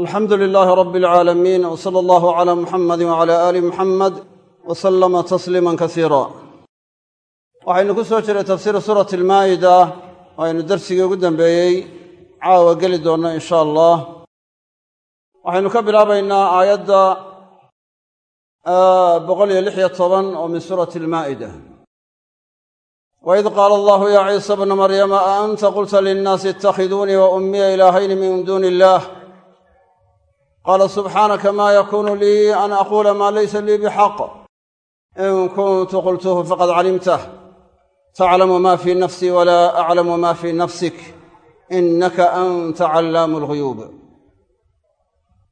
alxamdu lilaahi rabbi alcaalamiin w sala allahu calaa muxamadi wacala aali muxamed wa sallama tasliiman kasiira waxaynu ku soo jiray tafsiir suurati almaa'ida aynu darsigii ugu dambeeyey caawa geli doonno in sha allah. Waxaynu ka bilaabaynaa aayadda boqol iyo lix iyo toban oo min suurati almaa'ida. Waid qaala allahu yaa ciisa bna maryama a qulta linnaasi itakhiduunii wa ilaahayni min duuni illaah qaala subxaanaka maa yakuunu lii an aquula maa laysa lii bixaq in kuntu qultuhu faqad calimtah taclamu ma fii nafsii walaa aclamu ma fii nafsik innaka anta callaamu alghuyuub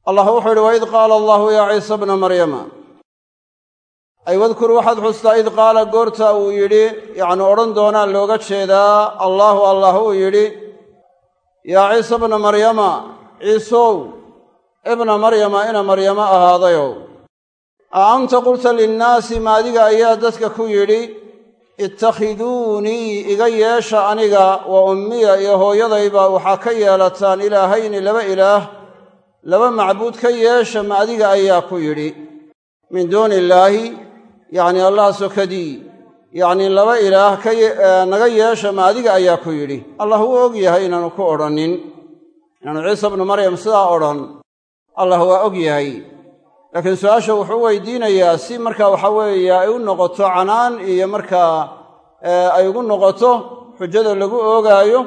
allah wuxuu yidhi waid qaala allahu yaa ciisa bna maryama ay wadkur waxaad xustaa id qaala goorta uu yidhi yacni odhan doonaa looga jeedaa allaahu allah uu yidhi yaa ciisa bna maryama ciisow ibna maryama ina maryamo ahaadayow a anta qulta linnaasi ma adiga ayaa dadka ku yidhi ittakhiduunii iga yeesha aniga wa ummiya iyo hooyadayba waxaa ka yeelataan ilaahayni laba ilaah laba macbuud ka yeesha ma adiga ayaa ku yidhi. Min duuni illaahi yacni allah sokadii yacnii laba ilaah kanaga yeesha ma adiga ayaa ku yidhi. Allah wuu og yahay inaanu ku odhanin. Inaanu ciisa bnu maryam sidaa odhan allah waa og yahay. Laakiin su'aasha wuxuu weydiinayaa si markaa waxa weeye ay u noqoto canaan iyo markaa ay ugu noqoto xujada lagu oogaayo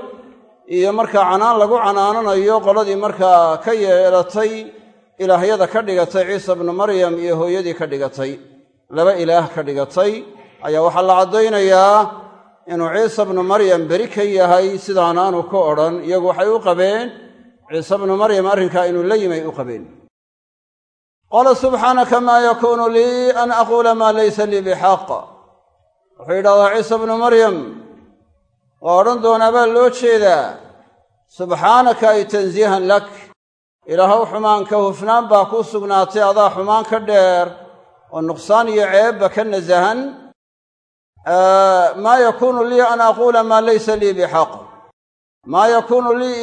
iyo markaa canaan lagu canaananayo qoladii markaa ka yeelatay ilaahyada ka dhigatay ciisa bnu maryam iyo hooyadii ka dhigatay laba ilaah ka dhigatay. Ayaa waxaa la caddaynayaa inuu ciisa bnu maryam beri ka yahay sidaanaanu ka odhan iyagu waxay u qabeen ciise bnu maryam arrinkaa inuu la yimay u qabeen. Qaala subxaanaka maa yakuunu lii an aquula maa laysa lii bixaq wuxuu yidhahdaa ciise bnu maryam waa odhan doonaa baa loo jeedaa. Subxaanaka ay tansiihan lak. Ilaahow xumaanka hufnaan baa kuu sugnaatay adaa xumaan ka dheer oo nuqsaan iyo ceebba ka nasahan. Maa yakuunu lii an aquula maa laysa lii bixaq maa yakuunu lii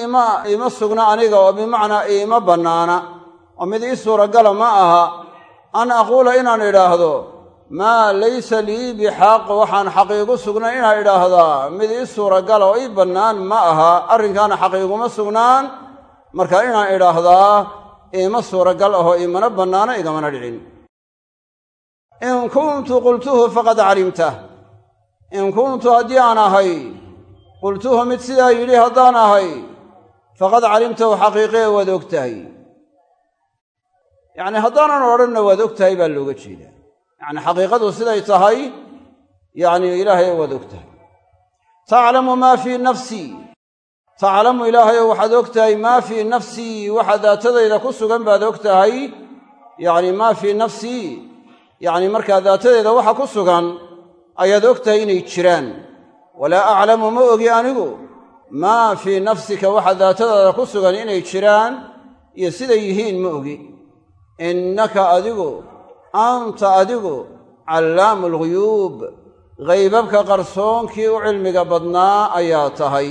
ima sugna aniga oo bimacnaa iima bannaana. oo mid ii suuragala ma aha an aquula inaan idhaahdo maa laysa lii bixaq waxaan xaqiigu sugnay inaan idhaahdaa. mid ii suuragala oo ii bannaan ma aha arrinkaana xaqiiguma sugnaan. marka inaan idhaahdaa iima suuragal ahoo iimana bannaana igamana dhicin. in kuntu qultuhu faqad calimtah in kuntu haddii aan ahay qultuhu mid sidaa yidhi haddaan ahay faqad calimtahu xaqiiqee waad og tahay yacni haddaanan odhanna waad og tahay baa looga jeedaa yacni xaqiiqadu siday tahay yacni ilaahay waad og tahay taclamu maa fii nafsii taclamu ilaahayow waxaad og tahay maa fii nafsii waxa daatadayda ku sugan baad og tahay yacni maa fii nafsii yacni markaa daatadeeda waxa ku sugan ayaad og tahay inay jiraan walaa aclamu ma ogi anigu maa fii nafsika waxa daatadaada ku sugan inay jiraan iyo siday yihiin ma ogi. Innaka adigu anta adigu callaamu alghuyuub ghaybabka qarsoonkii u cilmiga badnaa ayaa tahay.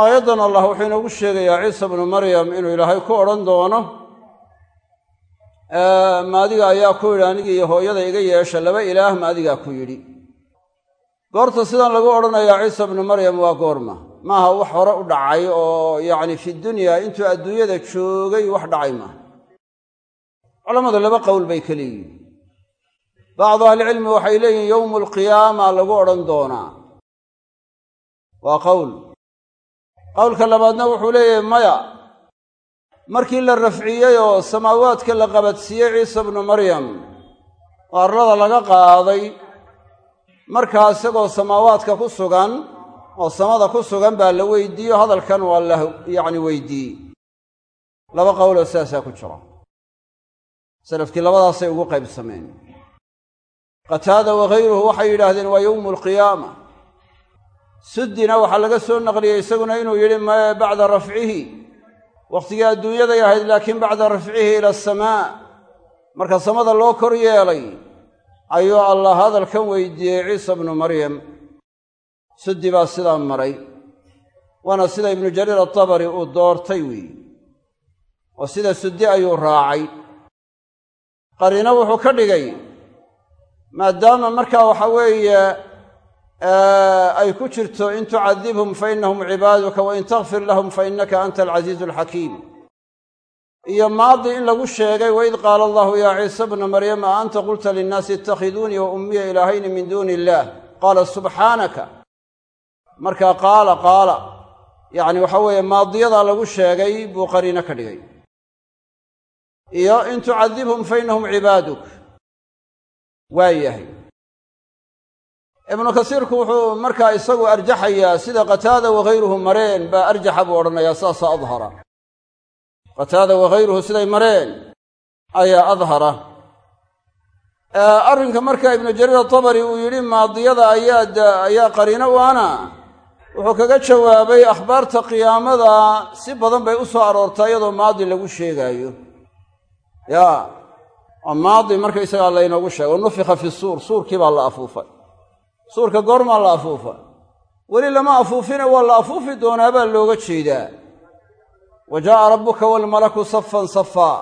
Aayaddan allah wuxuu inoogu sheegayaa ciisa bnu maryam inuu ilaahay ku odhan doono maadiga ayaa ku yidhi anigi iyo hooyada iga yeesha laba ilaah maadigaa ku yidhi goorta sidan lagu odhanayaa ciisa bnu maryam waa goorma. Maaha wax hore u dhacay oo yacni fi dunya intuu adduunyada joogay wax dhacay maaha. Culammadu laba qowl bay ka leeyihiin bacdu ahlicilmi waxay leeyihiin yowmu alqiyaama lagu odhan doonaa. Waa qowl. Qowlka labaadna wuxuu leeyahay maya markii la rafciyey oo samaawaadka la qabadsiiyey ciisa bnu maryam oo arlada laga qaaday markaa isagoo samaawaadka ku sugan oo samada ku sugan baa la weydiiyo hadalkan waa la yacni weydiiyey. Laba qowloo sidaasaa ku jira. Salafkii labadaasay ugu qaybsameen qataada waghayruhu waxay yidhaahdeen waa yowmu alqiyaama suddina waxaa laga soo naqliyey isaguna inuu yidhi mae bacda rafcihi. Wakhtigii adduunyaday ahayd laakiin bacda rafcihi ila asamaa marka samada loo kor yeelay ayuu allah hadalkan weydiiyey ciisa bnu maryam. Suddi baa sidaa maray. Waana sida ibnu jariir atabari uu doortay weeye oo sida suddi ayuu raacay. Qariino wuxuu ka dhigay maadaama markaa waxa weeye ay ku jirto in tucadibhum fa innahum cibaaduka wa in takfir lahum fa innaka anta alcasiizu alxakiim iyo maadi in lagu sheegay waid qaala allahu yaa ciisa bna maryama a anta qulta linnaasi ittakhiduunii wa ummiya ilaahayni min duuni illaah qaala subxaanaka markaa qaala qaala. Yacni waxa weeye maadiyadaa lagu sheegay buu qariino ka dhigay. Iyo in tucadibhum fa innahum cibaaduk. Waa yahay. Ibnu kasiirku wuxuu markaa isagu arjaxayaa sida qataada wakayruhu mareen baa arjaxa buu odhanayaa saasa adhara qataada wakayruhu siday mareen ayaa adhara. Arrinka marka ibnu jariir atabari uu yidhi maadiyada ayaa ayaa qariino u wuxuu kaga jawaabay akhbaarta qiyaamada si badan bay u soo aroortaa iyadoo maadi lagu sheegaayo. Ya oo maadi markaysagaa laynoogu sheego nufika fi suur suurkii baa la afuufay. Suurka goormaa la afuufay. Weli lama afuufine waa la afuufi doonaa baa looga jeedaa wa jaa'a rabbuka waalmalaku safan safaa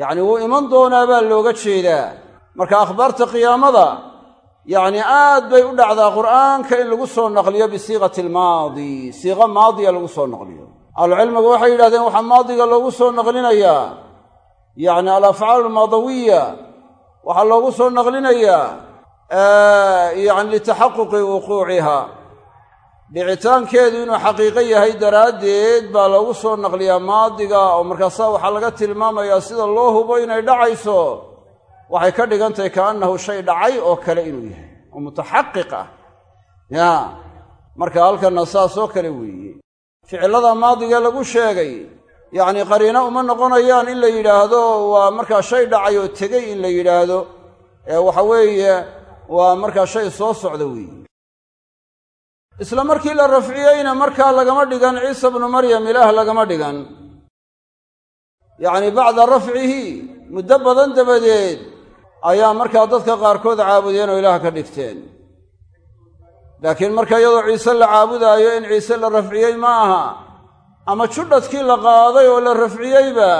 yacni wuu iman doonaa baa looga jeedaa. Marka akhbaarta qiyaamada yacni aad bay u dhacdaa qur'aanka in lagu soo naqliyo bisiiqati almaadi. Siiqa maadiya lagu soo naqliyo. Ahlucilmigu waxay yidhahdeen waxaa maadiga loogu soo naqlinayaa yacni alafcaal almaadawiya waxaa loogu soo naqlinayaa yacni litaxaquqi wuquuciha dhicitaankeedu inuu xaqiiqo yahay daraaddeed baa loogu soo naqliyaa maadiga oo markaasaa waxaa laga tilmaamayaa sida loo hubo inay dhacayso. Waxay ka dhigan tahay kaannahu shay dhacay oo kale inuu yahay oo mutaxaqiq ah. Ya marka halkanna saasoo kale weeye. Ficillada maadiga lagu sheegay yacni qariino uma noqonayaan in la yidhaahdo waa markaa shay dhacay oo tegey in la yidhaahdo. Ee waxa weeye waa markaa shay soo socda weeye isla markii la rafciyeyna markaa lagama dhigan ciisa bnu maryam ilaah lagama dhigan. Yacni bacda rafcihi muddo badan dabadeed ayaa markaa dadka qaarkood caabudeen oo ilaah ka dhigteen. Laakiin marka iyadoo ciise la caabudaayo in ciise la rafciyey ma aha ama judhadkii la qaaday oo la rafciyeyba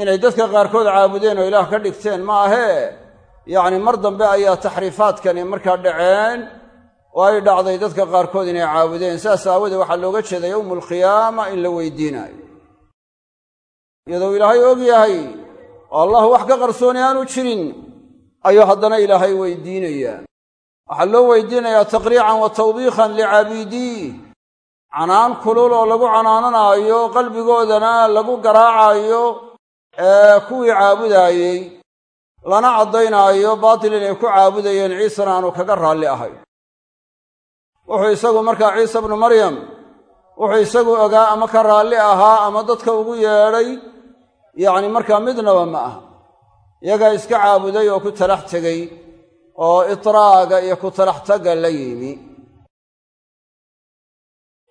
inay dadka qaarkood caabudeen oo ilaah ka dhigteen ma ahee yacni mar dambe ayaa taxriifaadkani markaa dhaceen oo ay dhacday dadka qaarkood inay caabudeen saas aawadee waxaa looga jeeda yowmu alqiyaama in la weydiinaayo iyadoo ilaahay og yahay oo allah wax ka qarsooni aanu jirin. Ayuu haddana ilaahay weydiinayaa. Waxaa loo weydiinayaa taqriican wa tawbiikhan licaabidiih canaan kulul oo lagu canaananaayo qalbigoodana lagu garaacaayo ee kuwii caabudaayey lana caddaynaayo baatil inay ku caabudayeen ciisena aanu kaga raalli ahay wuxuu isagu markaa ciisa bnu maryam wuxuu isagu ogaa ama ka raalli ahaa ama dadka ugu yeedhay yacni markaa midnaba ma aha. Iyagaa iska caabuday oo ku talax tegey oo itraaga iyo ku talax tagga la yimi.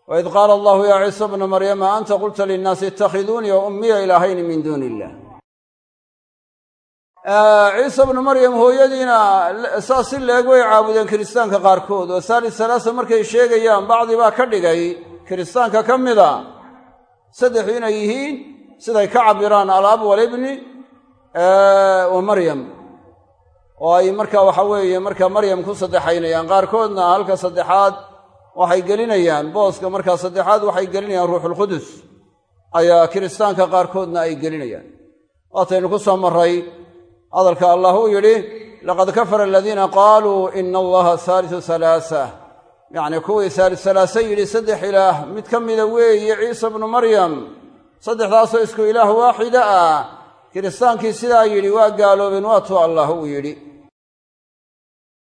Waid qaala allahu yaa ciisa bna maryama anta qulta linnaasi ittakhiduunii wa ummiya ilaahayni min duuni illah ciise bnu maryam hooyadiina saas si leeg way caabudeen kiristaanka qaarkood. Oo saalis salaasa markay sheegayaan bacdi baa ka dhigay kiristaanka ka mida. Saddexu inay yihiin siday ka cabiraan alab walibni wa maryam. Oo ay marka waxa weeye marka maryam ku saddexaynayaan. Qaarkoodna halka saddexaad waxay gelinayaan. Booska markaa saddexaad waxay gelinayaan ruuxulqudus ayaa kiristaanka qaarkoodna ay gelinayaan. Waataynu ku soo marray hadalka allah uu yidhi laqad kafara aladiina qaaluu ina allaha haalisu halaasa yacnii kuwii haalis halaase yidhi saddex ilaah mid ka mida weeye ciisa bnu maryam saddexdaasoo isku ilaah waaxida ah. Kiristaankii sidaa yidhi waa gaaloobeen waatuu allah uu yidhi.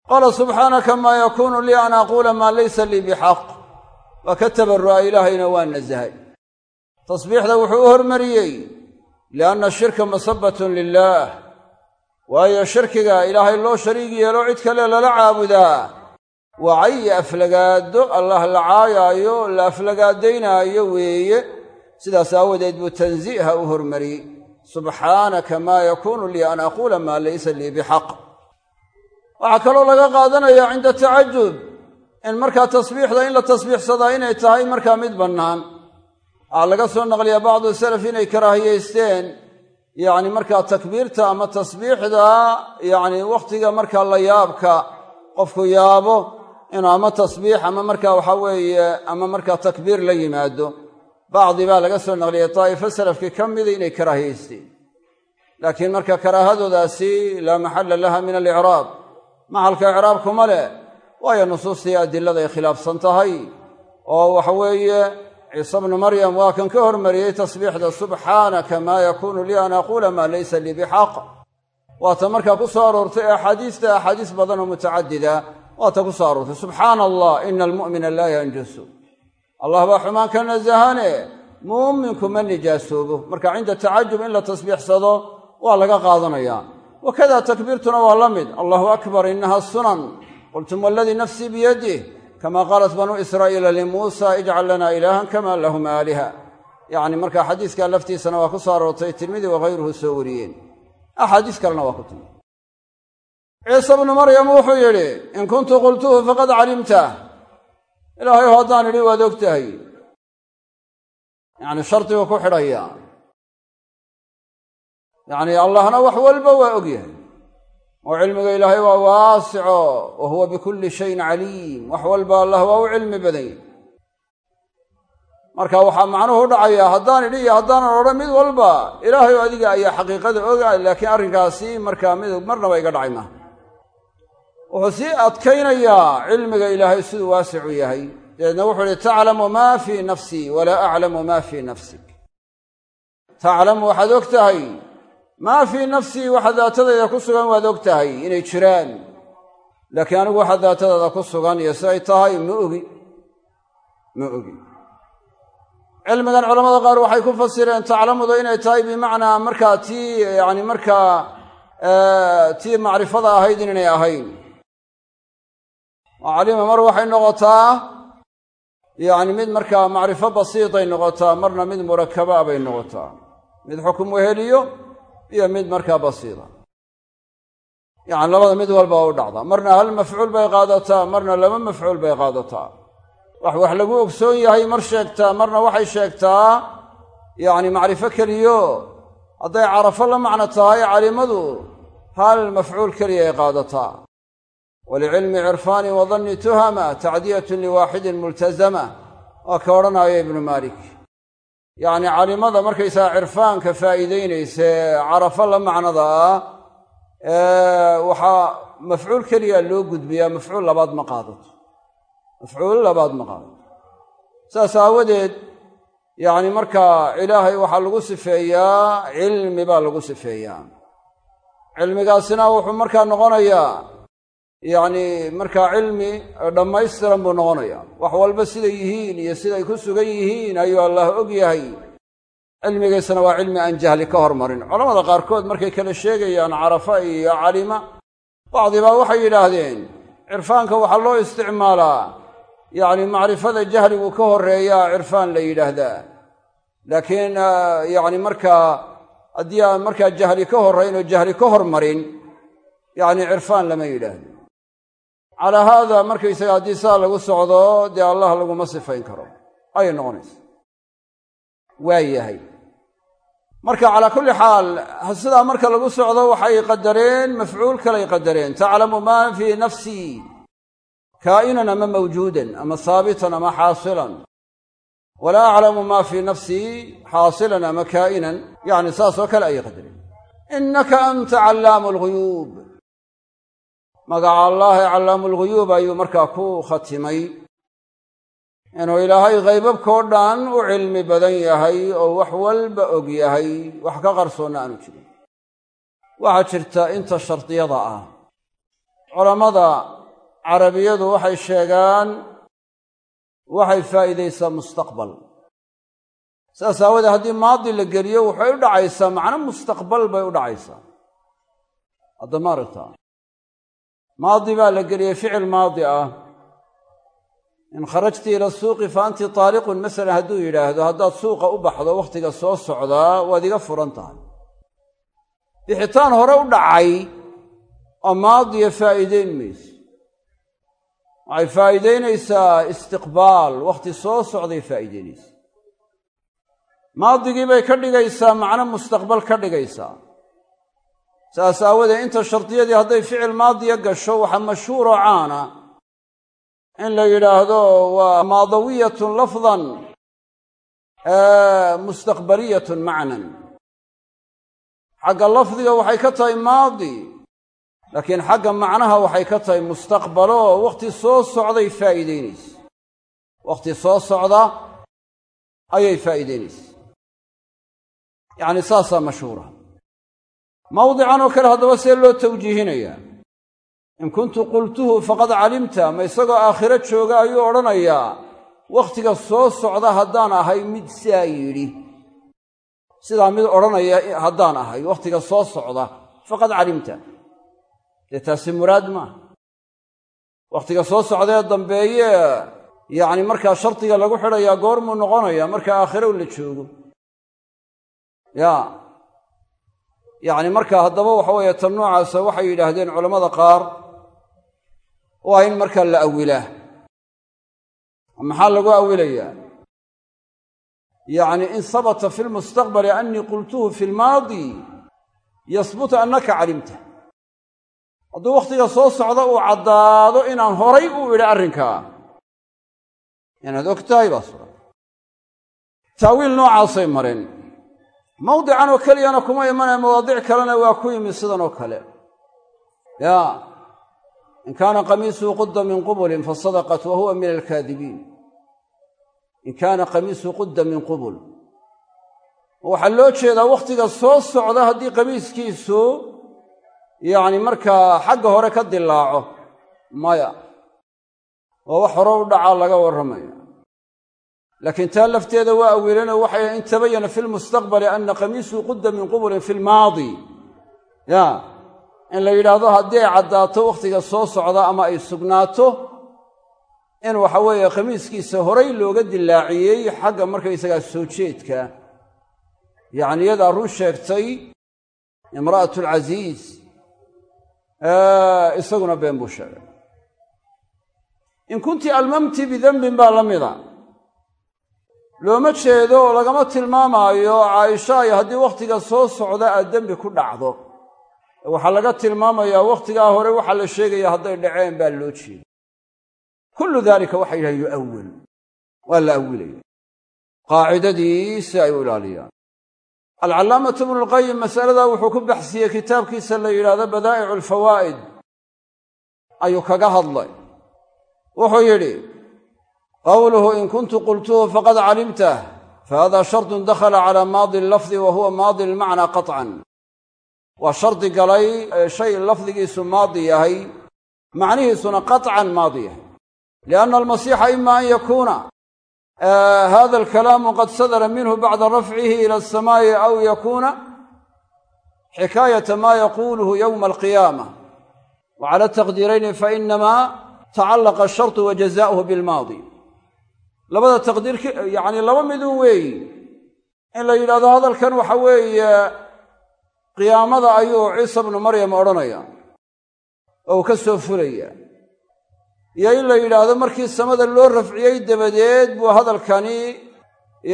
Qaala subxaanaka maa yakuunu lii an aquula maa laysa lii bixaq waa ka tabarru'a ilaahayna waa nasahay tasbiixda wuxuu u hormariyey lianna shirka masabatun lilaah waayo shirkiga ilaahay loo shariig yeelo cid kale lala caabudaa. Waa cayi aflagaado allah la caayaayo la aflagaadaynaayo weeye. Sidaas aawadeed buu tansiiha u hormariyey subxaanaka maa yakuunu lii an aquula maa laysa lii bixaq. Waxaa kaloo laga qaadanayaa cinda tacajub in markaa tasbiixda in la tasbiixsadaa inay tahay markaa mid bannaan. Waxaa laga soo naqliyaa bacdu salaf inay karaahiyeysteen yacni markaa takbiirta ama tasbiixda yacni wakhtiga markaa la yaabka qofku yaabo inuu ama tasbiix ama markaa waxaa weeye ama markaa takbiir la yimaado. Bacdi baa laga soo naqliyay daa'ifo salafkii ka mida inay karaahiyeysteen laakiin marka karaahadoodaasi laa maxalla laha min alicraab. Maxalka icraabkuma leh waayo nusuustii adiladay khilaafsan tahay. Oo waxa weeye ciise bnu maryam waa kan ka hormariyey tasbiixda subxaanaka maa yakuunu lii an aquula maa laysa lii bixaq waata markaa ku soo aroortay axaadiista axaadiis badan oo mutacadida. Waata ku soo aroortay subxaana allah ina almu'mina laa yanjusu allah baa xumaan ka nasahane muuminku ma nijaasoobo. Marka cinda tacajub in la tasbiixsado waa laga qaadanayaa. Wakada takbiirtuna waa la mid allahu akbar inaha sunan. Qultum waladii nafsii biyadih kama qaalat banuu israa'iila limuusa ijcal lana ilaahan kama lahum aaliha yacni marka xadiiska laftiisana waa ku soo aroortay tirmidi wakayruhu soo wariyeen axaadiis kalena waa ku timi ciise bnu maryam wuxuu yidhi in kuntu qultuhu faqad calimtah ilaahay o haddaan idhi waad og tahay yacni shardigu ku xidhaya yacni allahna wax walba waa og oo cilmiga ilaahay waa waasico wa huwa bikulli shayin caliim. Wax walba allah waa u cilmi badan. Yahy marka waxaa macnuhu dhacayaa haddaan idhi iyo haddaanan odhan mid walba ilaahay adiga ayaa xaqiiqada oga laakiin arrinkaasi markaa mid marnaba iga dhacay maaha wuxuu sii adkaynayaa cilmiga ilaahay siduu waasicu yahay. Dabeedna wuxuu ihi taclamu maa fii nafsii walaa aclamu maa fii nafsik. Waxaad og tahay maa fii nafsii waxa daatadayda ku sugan waad og tahay inay jiraan. Laakiin anigu waxa daatadaada ku sugan iyo siday tahay ma ogi ma ogi. Cilmigan culamada qaar waxay ku fasireen taclamuda inay tahay bimacnaa markaa tii yacni markaa tii macrifada ahayd inaynay ahayn. Calima mar waxay noqotaa yacni mid markaa macrifo basiitay noqotaa marna mid murakaba bay noqotaa. Mid xukum weheliyo iyo mid markaa basiida yacni labada mid walba u dhacdaa. Marna hal mafcuul bay qaadataa marna laba mafcuul bay qaadataa. Wax wax lagu ogsoon yahay mar sheegtaa marna waxay sheegtaa yacni macrifo keliyo. Hadday carafo la macno tahay calimadu hal mafcuul keliya ay qaadataa. Walicilmi cirfaani wa danni tuhama tacdiyatun liwaaxidin multasama waa ka odhanaya ibnu maalik yacni calimada markaysaga cirfaanka faa'iidaynaysa carafo la macnada ah waxaa mafcuul keliya loo gudbiyaa mafcuul labaad ma qaadato. Mafcuul labaad ma qaadato. Saas aawadeed yacni markaa ilaahay waxaa lagu sifeeyaa cilmi baa lagu sifeeyaa. Cilmigaasina wuxuu markaa noqonayaa yacni markaa cilmi dhammaystiran buu noqonayaa wax walba siday yihiin iyo siday ku sugan yihiin ayuu allah og yahay. Cilmigiisana waa cilmi aan jahli ka hormarin. Culamada qaarkood markay kala sheegayaan carafa iyo calima bacdibaa waxay yidhaahdeen cirfaanka waxaa loo isticmaalaa. Yacni macrifada jahligu ka horreeyaa cirfaan la yidhaahdaa. Laakiin yacni markaa haddii aan markaa jahli ka horrayn oo jahli ka hormarin yacni cirfaan lama yidhaahdo calaa haada markaysaga haddii saa lagu socdo dee allah laguma sifayn karo. Ayay noqonaysa. Waa yahay. Marka calaa kulli xaal sidaa marka lagu socdo waxay qadareen mafcuul kalay qadareen. Taclamu maa fii nafsii kaa'inan ama mawjuudan ama haabitan ama xaasilan. Walaa aclamu maa fii nafsii xaasilan ama kaa'inan. Yacni saasoo kale ayay qadareen. Innaka anta callaamu alghuyuub magaca allaahi callaamu lghuyuub ayuu markaa ku khatimay. Inuu ilaahay qaybabkao dhan u cilmi badan yahay oo wax walba og yahay wax ka qarsoonna aanu jirin. Waxaa jirta inta shardiyada ah. Culammada carabiyadu waxay sheegaan waxay faa'iidaysaa mustaqbal. Saas aawadee haddii maadi la geliyo waxay u dhacaysaa macno mustaqbal bay u dhacaysaa. Hadda ma aragtaa maadi baa la geliyey ficil maadi ah. In kharajti ila suuqi fa anti taaliqun masalan hadduu yidhaahdo haddaad suuqa u baxdo wakhtiga soo socdaa waad iga furan tahay. Bixitaan hore u dhacay oo maadiya faa'iideyn mayso waxay faa'iideynaysaa istiqbaal wakhti soo socday faa'iideynaysa maadigii bay ka dhigaysaa macno mustaqbal ka dhigaysaa saas aawadee inta shardiyadii hadday ficil maadiya gasho waxaa mashhuuroo caana in la yidhaahdo waa maadawiyatun lafdan mustaqbaliyatun macnan. Xagga lafdiga waxay ka tahay maadi laakiin xagga macnaha waxay ka tahay mustaqbalo. Wakhti soo socday faa'iidaynaysa wakhti soo socda ayay faa'iidaynaysa yacni saasaa mashhuura mawdican oo kale haddaba see loo tawjiihinayaa in kuntu qultuhu faqad calimta ma isagoo aakhiro jooga ayuu odhanayaa wakhtiga soo socda haddaan ahay mid siaa yidhi. Sidaa mid odhanaya haddaan ahay wakhtiga soo socda faqad calimta. Dee taasi muraad maaha wakhtiga soo socdaee dambeeye yacni markaa shardiga lagu xidhayaa goormuu noqonayaa marka aakhiro la joogo. Ya yacni marka haddaba waxa weeye tan noocaasa waxay yidhaahdeen culammada qaar waa in markaa la awilaa. Maxaa lagu awilayaa? Yacni in sabata fi lmustaqbali annii qultuhu fi lmaadi yasbutu annaka calimta. Hadduu wakhtiga soo socda uu caddaado inaan horay u idhi arrinkaa. Inaad og tahay baa sugan taawiil noocaasay mareen mawdican oo keliyana kuma imanaya mawaadic kalena waa ku yimi sidan oo kale. Ya in kaana qamiisuhu qudda min qubulin fasadaqat wa huwa min alkaadibiin in kaana qamiisuhu qudda min qubul. Waxaa loo jeedaa wakhtiga soo socda haddii qamiiskiisu yacni markaa xagga hore ka dilaaco maya waa wax hore u dhacaa laga warramaya laakiin taa lafteeda waa awiilanoo waxay in tabayana fi lmustaqbali anna qamiisuhu qudda min qubulin fi lmaadi ya in la yidhaahdo haddii ay caddaato wakhtiga soo socda ama ay sugnaato in waxa weeye khamiiskiisa horay looga dilaaciyey xagga markaysagaa soo jeedka. Yacni iyadaa run sheegtay imra'atu alcasiis isaguna been buu sheegay. In kunti almamti bidembin baa la mida looma jeedo lagama tilmaamaayo caaisha ay haddii wakhtiga soo socda aad dembi ku dhacdo. Waxaa laga tilmaamayaa wakhtigaa hore waxaa la sheegaya hadday dhaceen baa loo jeeda kullu daalika waxay yidhahan yu'awil waa la awilaya qaacidadii si ay u ilaaliyaan alcallaamatu ibnulqayim masaladaa wuxuu ku baxsiyey kitaabkiisa la yidhaahdo badaa'icu alfawaa'id ayuu kaga hadlay. Wuxuu yidhi qowluhu in kuntu qultuhu faqad calimtah fahada shardun dakhala calaa maadi lafdi wa huwa maadi lmacnaa qaطcan waa shardi galay shay lafdigiisu maadi yahay macnihiisuna qaطcan maadi yahay. Lianna almasiixa ima an yakuuna hada alkalaamu qad sadara minhu bacda rafcihi ila alsamaa'i aw yakuuna xikaayata ma yaquluhu yowma alqiyaama. Wa cala taqdiirayni fainamaa tacallaqa ashartu wa jazaa'uhu bilmaadi labada taqdiir yacni laba midun weeyi in la yidhahdo hadalkan waxa weeye qiyaamada ayuu ciisa bnu maryam odhanaya oo uu ka soo fulaya. Iyo in la yidhaahdo markii samada loo rafciyey dabadeed buu hadalkani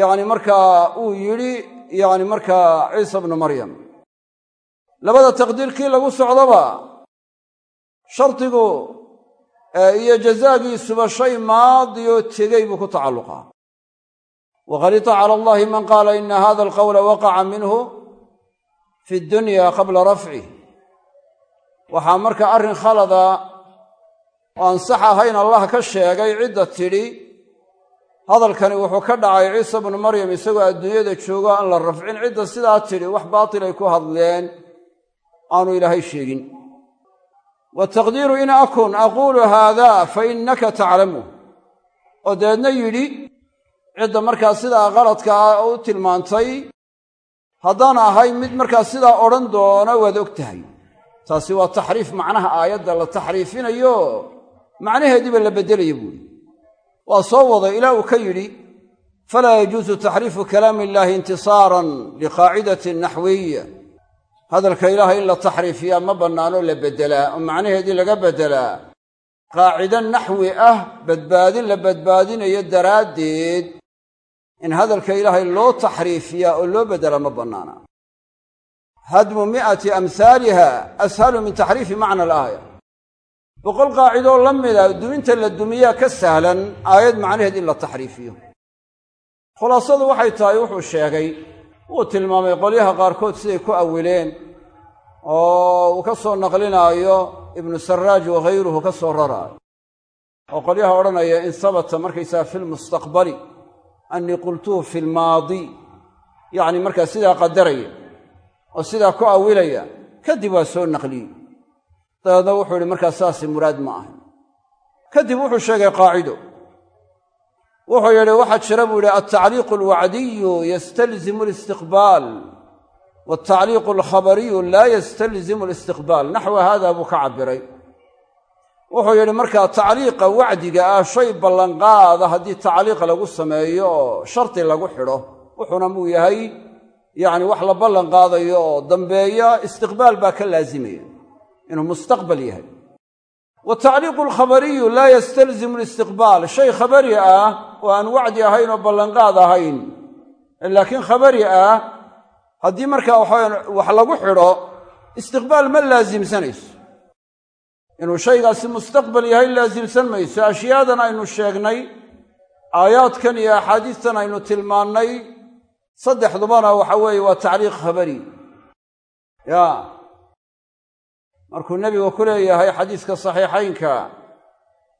yacni markaa uu yidhi yacni markaa ciisa bnu maryam. Labada taqdiirkii lagu socdoba shardigu iyo jazaagiisuba shay maadiyoo tegey buu ku tacalluqaa. Waqalita cala allahi man qaala ina hada alqowla waqaca minhu fi dunya qabla rafcih waxaa marka arrin khalada oo aan sax ahayn allah ka sheegay cidda tidhi hadalkani wuxuu ka dhacay ciisa bnu maryam isagoo adduunyada joogo aan la rafcin. Cidda sidaa tidhi wax baatil ay ku hadleen aanu ilaahay sheegin wataqdiiru in akun aquulu haada fa innaka taclamu oo dabeedna yidhi cidda markaa sidaa qaladka ah u tilmaantay haddaan ahay mid markaa sidaa odhan doona waad og tahay. Taasi waa taxriif macnaha aayadda la taxriifinayo macnaheediiba la beddelaya buuri waa soo waday ilaa uu ka yidhi falaa yajuusu taxriifu kalaami illaahi intisaaran liqaacidatin naxwiya hadalka ilaahay in la taxriifiyaa ma bannaano la beddelaa. oo macnaheedii laga beddelaa qaacido naxwi ah badbaadin la badbaadinayo daraaddeed in hadalka ilaahay loo taxriifiyaa oo loo beddela ma bannaana. Hadmu mi'ati amhaaliha ashalu min taxriifi macna alaaya boqol qaacidoo la mida duminta la dumiyaa ka sahlan aayad macnaheed in la taxriifiyo. Khulaasadu waxay tahay wuxuu sheegay wuu tilmaamay qolyaha qaarkood siday ku awileen oo uu ka soo naqlinaayo ibnu sarraaj waghayruhu ka soo raraayo. Oo qolyaha odhanaya in sabata markaysaga fi lmustaqbali annii qultuhu fi lmaadi yacni markaa sidaa qadaraya oo sidaa ku awilaya kadib waa soo naqliyey. Dabeedna wuxuu yidhi markaa saasi muraad ma ahay kadib wuxuu sheegay qaacido wuxuu yidhi waxaa jira buu yidhi altacliiqu alwacdiyu yastalzimu alistiqbaal waaltacliiqu alkhabariyu laa yastalzimu alistiqbaal. Naxwa haada buu ka cabbiray. Wuxuu yidhi markaa tacliiqa wacdiga ah shay ballanqaada haddii tacliiq lagu sameeyo oo shardi lagu xidho wuxuuna muu yahay yacni wax la ballan qaadayo oo dambeeya istiqbaal baa ka laazimaya inuu mustaqbal yahay. Watacliiqu alkhabariyu laa oo aan wacdi ahayn oo ballanqaad ahayn. Laakiin khabari ah haddii markaa waxaweyan wax lagu xidho istiqbaal ma laasimsanayso inuu shaygaasi mustaqbal yahay laasimsan mayso. Ashyaadan aynu sheegnay aayaadkan iyo axaadiistan aynu tilmaannay. Saddexdubana waxa weeye waa tacliiq khabari. Ya markuu nebigu ku leeyahay xadiiska saxiixaynka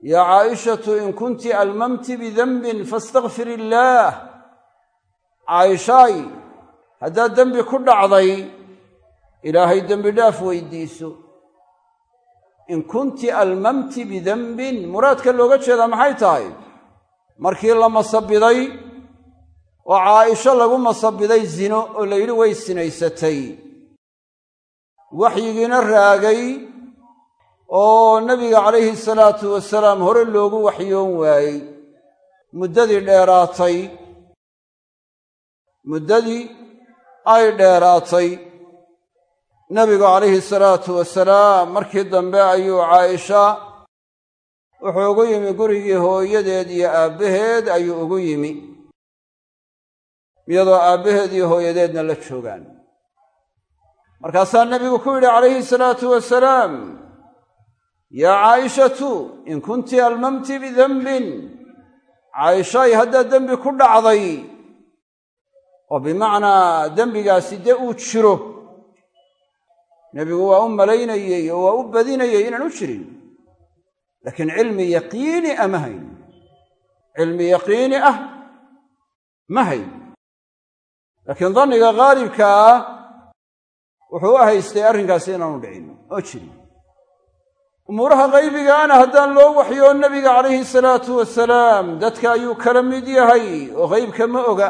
yaa caa'ishatu in kunti almamti bidenbin faastakfir illaah caaishaay haddaad dembi ku dhacday ilaahay dembi dhaaf weydiiso. In kunti almamti bidenbin muraadka looga jeedaa maxay tahay? Markii la masabiday oo caaisho lagu masabiday zino oo la yidhi way sinaysatay. Waxyigiina raagay oo nebiga calayhi salaatu wasalaam hore loogu waxyoon waayey. Muddadii dheeraatay muddadii ay dheeraatay nebigu calayhi salaatu wasalaam markii dambe ayuu caaisha wuxuu ugu yimi gurigii hooyadeed iyo aabbaheed ayuu ugu yimi iyadoo aabbaheed iyo hooyadeedna la joogaan. Markaasaa nebigu ku yidhi calayhi salaatu wasalaam yaa caa'ishatu in kunti almamti bidenbin caaishaay haddaad dembi ku dhacday. Oo bimacnaa dembigaasi dee uu jiro. Nebigu waa u malaynayey oo waa u badinayey inaan u jirin. Laakiin cilmi yaqiini ah ma hayn. Cilmi yaqiini ah ma hayn. Laakiin danniga khaalibka ah wuxuu u haystay arrinkaasi inaanu dhicin. Oo jirin umuuraha qaybigaana haddaan loo waxyoo nebiga calayhi salaatu wasalaam dadka ayuu kala mid yahay oo haybka ma oga.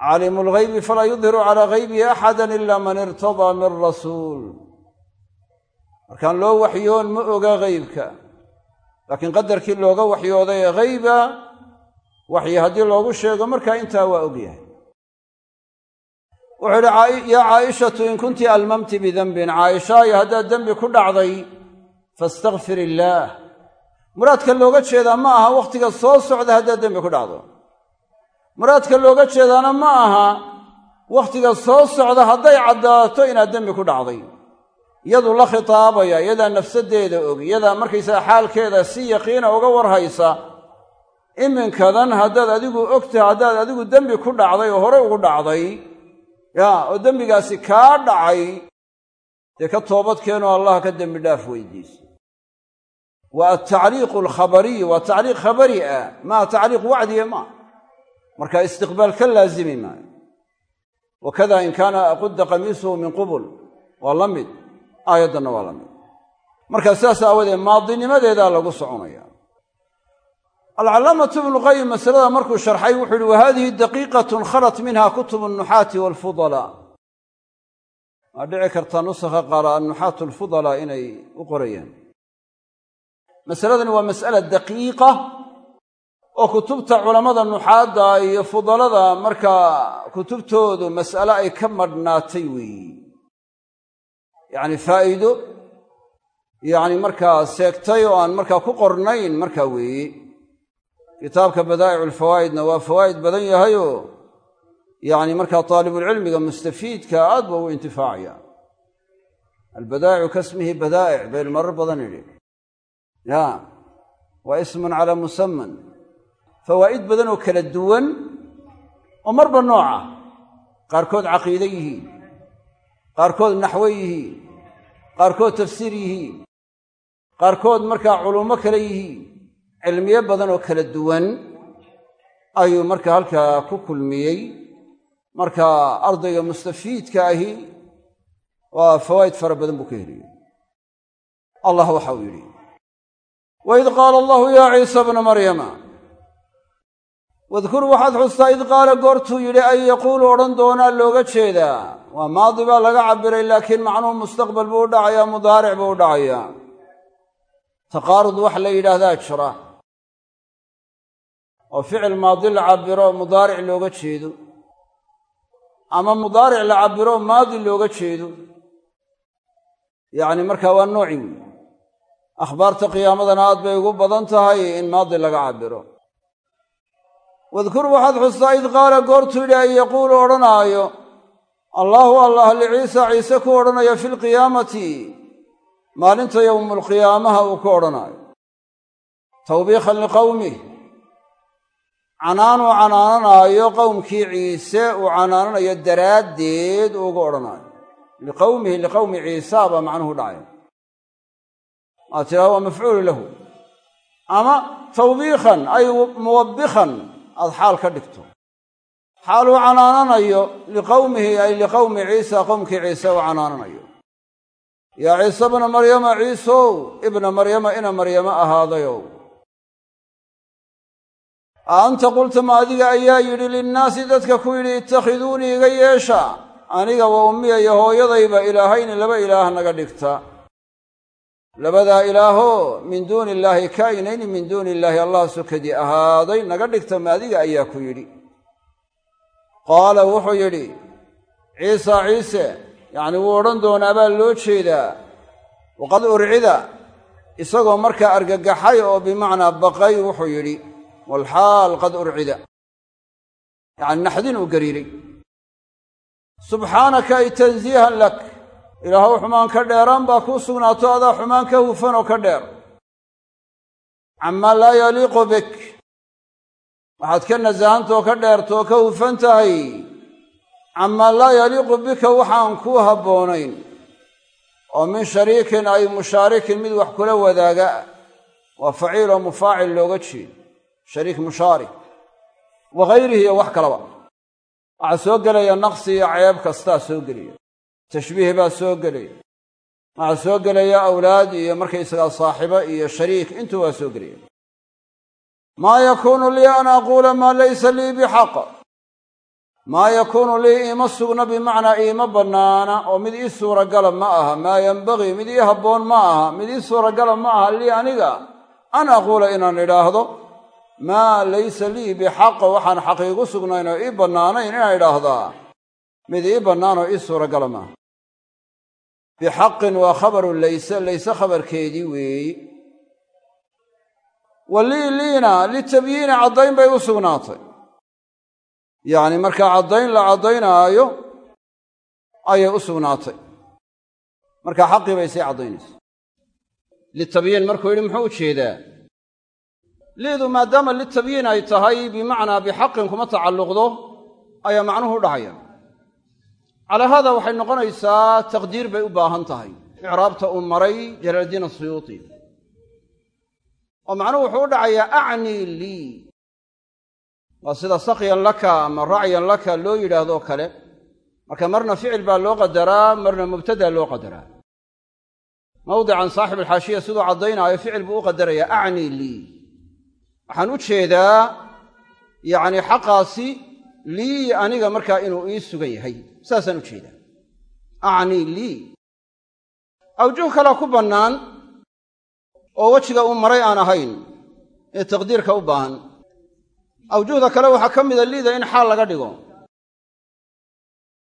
Caalimu lghaybi falaa yudhiru calaa haybihi axadan ila man irtadaa min rasuul. Markaan loo waxyoon ma oga haybka laakiin qadarkii looga waxyooday ee hayba waxyi haddii loogu sheego markaa intaa waa ogyahay wuxuu idhi yaa caa'ishatu in kunti almamti bidenbin caaishaayo haddaad dembi ku dhacday faastakfir illaah muraadka looga jeedaa ma aha wakhtiga soo socda haddaad dembi ku dhacdo muraadka looga jeedaana ma aha wakhtiga soo socda hadday caddaato inaad dembi ku dhacday iyaduu la khitaabaya iyadaa nafsaddeeda og iyadaa markaysaga xaalkeeda si yaqiina uga warhaysa iminkadan haddaad adigu ogtahay haddaad adigu dembi ku dhacday oo hore ugu dhacday yaa oo dembigaasi kaa dhacay dee ka toobadkeenoo allah ka dembi dhaaf weydiiso waa altacliiqu alkhabariy waa tacliiq khabari ah maa tacliiq wacdiya maa marka istiqbaal ka laazimi maayo wakada in kaana qudda qamiisuhu min qubul. Waa la mid aayaddanna waa la mid marka sidaas aawadeed maadinimadeedaa lagu soconaya. Alcalaamatu ibnuqayim masalada markuu sharxay wuxuu uhi wa hadihi daqiiqatun khalat minha kutubu nuxaati waalfudalaa waa dhici kartaa inay u qorayaan masaladani waa mas'ala daqiiqa oo kutubta culammada nuxaadda iyo fudalada markaa kutubtoodu mas'ale ay ka madhnaatay weeyi yacni faa'iido yacni markaa seegtay oo aan markaa ku qornayn markaa weeye kitaabka badaa'icu alfawaa'idna waa fawaa'id badan yahayoo yacni markaa taalibulcilmiga mustafiidka aad ba ugu intifaacaya. Albadaa'icu kasmihi badaa'ic baynu marar badan idhi ya waa ismun calaa musaman fawaa'id badan oo kala duwan oo marba nooca. Qaarkood caqiide yihiin qaarkood naxwo yihiin qaarkood tafsiir yihiin qaarkood markaa culummo kale yihiin cilmiyo badan oo kala duwan ayuu marka halkaa ku kulmiyey. Marka ardayga mustafiidka ahi waa fawaa'id fara badan buu ka heliyey. Allah waxa uu waid qaala allahu yaa ciisa bna maryama wadkur waxaad xustaa id qaala goortuu yidhi an yaquulu odhan doonaa looga jeedaa waa maadi baa laga cabbiray laakiin macnuhu mustaqbal buu u dhacayaa mudaaric buu u dhacayaa taqaarud wax la yidhaahdaa jira oo ficil maadi la cabbiro mudaaric looga jeedo ama mudaaric la cabbiro maadi looga jeedo yacni markaa waa nooci wey akhbaarta qiyaamadana aad bay ugu badan tahay in maadi laga cabbiro. Wadkur waxaad xustaa id qaala goortuu yidhi an yaquulu odhanaayo allaahu allah liciisa ciise ku odhanayo fi lqiyaamati maalinta yowmulqiyaamaha uu ku odhanaayo. Tawbiikhan liqowmih canaan uu canaananaayo qowmkii ciise uu canaananayo daraaddeed uu ugu odhanaayo. Liqowmihi liqowmi ciisa baa macnuhu dhacay maa tiraa waa mafcuulu lahu ama tawbiikhan ay muwabbikhan aad xaal ka dhigto xaal uu canaananayo liqowmihi ay liqowmi ciisa qowmkii ciise uu canaananayo yaa ciise bna maryama ciisow ibna maryama ina maryamo ahaadayow a anta qulta ma adiga ayaa yidhi linnaasi dadka ku yidhi ittakhiduunii iga yeesha aniga wa ummiya iyo hooyadayba ilaahayni laba ilaah naga dhigta labadaa ilaahoo min duuni illaahi kaa'inayni min duuni illaahi allah sukadii ahaaday naga dhigta ma adiga ayaa ku yidhi. Qaala wuxuu yidhi ciisa ciise yacnii wuu odhan doonaa baa loo jeedaa. Waqad urcida isagoo markaa argagaxay oo bimacnaa baqay wuxuu yidhi. Walxaal qad urcida. Yacni naxdin uu gariiray. Subxaanaka ay tansiihan lak ilaahow xumaan ka dheeraan baa kuu sugnaato adaa xumaan ka hufan oo ka dheer. Camaa laa yaliiqu bik. Waxaad ka nasahantaoo ka dheertoo ka hufan tahay. Camaa laa yaliiqu bika waxaan kuu habboonayn. Oo min shariikin ay mushaarikin mid wax kula wadaaga. Waa faciil oo mufaacil looga jeedo shariik mushaarik. Wa hayrihi iyo wax kalaba. Waxaa soo gelaya naqsi iyo ceeb kastaa soo gelaya tashbiih baa soo gelaya waxaa soo gelaya awlaad iyo markaysagaa saaxibo iyo shariik intuu waa soo gelaya maa yakuunu lii an aquula maa laysa lii bixaq. Maa yakuunu lii iima sugna bimacnaa iima bannaana. Oo mid ii suuragala ma aha. Maa yenbagii mid ii habboon ma aha. Mid ii suuragala ma aha lii aniga. An aquula inaan idhaahdo. Maa laysa lii bixaqa waxaan xaqiigu sugnayn oo ii bannaanayn inaan idhaahdaa. Mid ii bannaanoo ii suuragala maaha bixaqin waa khabaru layse layse khabarkeedii weeyi wa lii liina litabyiini caddayn bay u sugnaatay yacni markaa caddayn la caddaynaayo ayay u sugnaatay markaa xaqii bay sii caddaynaysa litabyiin markuu yidhi muxuu u jeedaa liidu maadaama litabyiin ay tahay bimacnaa bixaqin kuma tacalluqdo ayaa macnuhu u dhacaya calaa haada waxay noqonaysaa taqdiir bay u baahan tahay. Icraabta uu maray jalaaldiin asuyuuti oo macnuhu wuxuu u dhacayaa acnii lii. Waa sida sakyan laka ama racyan laka loo yidhaahdoo kale. Marka marna ficil baa loo qadaraa marna mubtadaa loo qadaraa. Mawdican saaxib alxaashiya siduu caddaynaayo ficil buu u qadarayaa acnii lii. Waxaan u jeedaa yacni xaqaasi lii aniga markaa inuu ii sugan yahay saasaan u jeedaa. Acnii lii. Awjuh kalea ku bannaan oo wejiga uu maray aan ahayn ee taqdiirka u baahan. Awjuhda kale waxaa ka mida liida in xaal laga dhigo.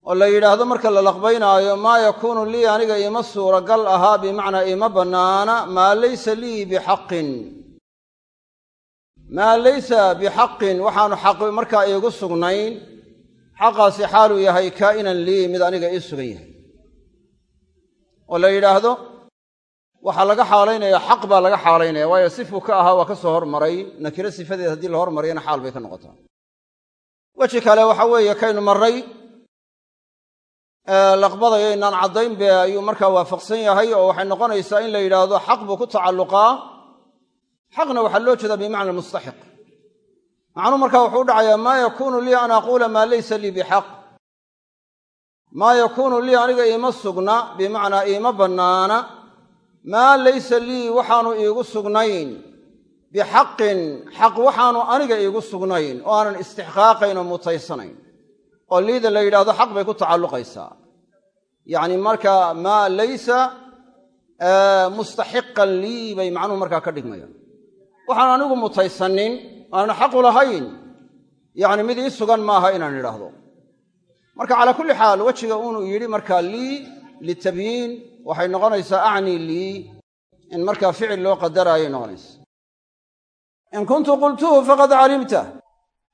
Oo la yidhaahdo marka la laqbaynaayo maa yakuunu lii aniga iima suuragal ahaa bimacnaa iima bannaana maa laysa lii bixaqin maa laysa bixaqin waxaanu xaq markaa iigu sugnayn. Xaqaasi xaaluu yahay kaa'inan lii mid aniga ii sugan yahay. Oo la yidhaahdo waxaa laga xaalaynaya xaq baa laga xaalaynaya waayo sifuu ka ahaa waa ka soo hormaray nakiro sifadeed haddii la hormariyana xaal bay ka noqotaa. Weji kale waxa weeye kaynu marray laqbadayo inaan caddayn be ayuu markaa waafaqsan yahay oo waxay noqonaysaa in la yidhaahdo xaq buu ku tacalluqaa xaqna waxaa loo jeedaa bimacna mustaxiq. Macnuu markaa wuxuu u dhacayaa maa yakuunu lii an aquula maa laysa lii bixaq. Maa yakuunu lii aniga iima sugna bimacnaa iima bannaana. Maa laysa lii waxaanu iigu sugnayn bixaqin xaq waxaanu aniga iigu sugnayn oo aanan istixqaaqayn oo mutaysanayn. Oo liida la yidhahdo xaq bay ku tacalluqaysaa. Yacni markaa maa laysa mustaxiqan lii bay macnuhu markaa ka dhigmayaan waxaan anigu mutaysanin aanan xaqu lahayn. Yacni mid ii sugan maaha inaan idhaahdo. Marka calaa kulli xaal wejiga uunuu yidhi markaa lii litabyiin waxay noqonaysaa acnii lii in markaa ficil loo qadaraayoy noqonaysa in kuntu qultuhu faqad calimta.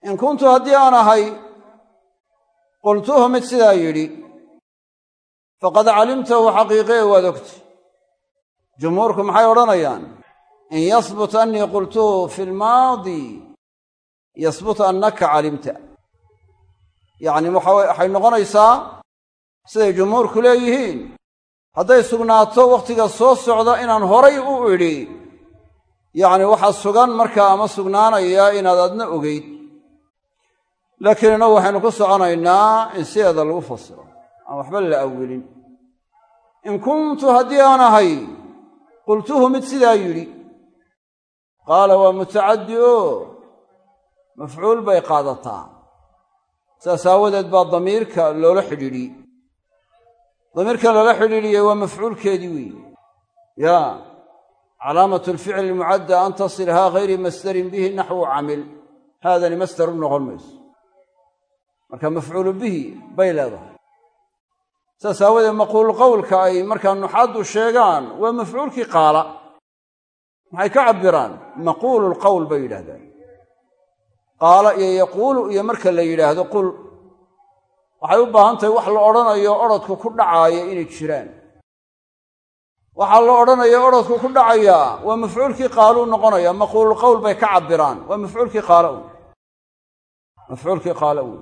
In kuntu haddii aan ahay qultuhu mid sidaa yidhi faqad calimtahu xaqiiqee waad ogti jumhuurku maxay odhanayaan in yasbut annii qultuhu fi lmaadi yasbut annaka calimta yacni waxay noqonaysaa siday jumhuurku leeyihiin hadday sugnaato wakhtiga soo socda inaan horay u idhi yacni waxaa sugan markaa ama sugnaanaya inaad adna ogeyd laakiin innagu waxaynu ku soconaynaa in sideeda lagu fasiro aan waxba la awelin in kuntu haddii aan ahay qultuhu mid sidaa yidhi qaala waa mutacaddi oo mafcuul bay qaadataa saas aawadeed baa damiirka loola xidhiidhiyey damiirkan loola xidhiidhiyey waa mafcuulkeedii weeye. Yaa calaamatu alficli almucadda an tasilhaa hayri masdarin bihi naxwu camil. Haadani masdar u noqon mayso. Marka mafcuulu bihi bay leedahay. Saas aawadeed maquulu qowlka ay markaa nuxaaddu sheegaan waa mafcuulkii qaala maxay ka cabbiraan? Maquulu lqowl bay yidhahdaan qaala iyo yaquulu iyo marka la yidhaahdo qul. Waxay u baahan tahay wax la odhanayo odrodku ku dhacaayo inay jiraan. Waxaa la odhanayo odrodku ku dhacayaa waa mafcuulkii qaaluu noqonaya maquululqowl bay ka cabbiraan. Waa mafcuulkii qaala un. Mafcuulkii qaala un.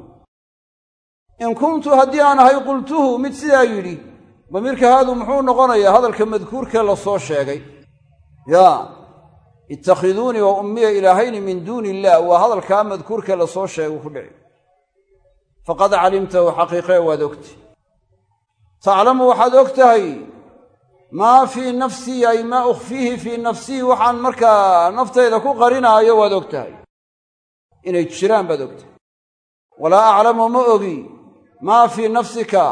In kuntu haddii aan ahay qultuhu mid sidaa yidhi damiirka haadu muxuu noqonayaa hadalka madkuurkee la soo sheegay yaa ittakhiduunii wa ummiya ilaahayni min duuni illaah waa hadalkaa madkuurkee la soo sheegay ku dhici faqad calimtahu xaqiiqee waad ogti taclamu waxaad og tahay maa fii nafsii ay maa ukhfiihi fii nafsii waxaan markaa naftayda ku qarinaayo waad og tahay inay jiraan baad ogtahay. Walaa aclamu ma ogi maa fii nafsika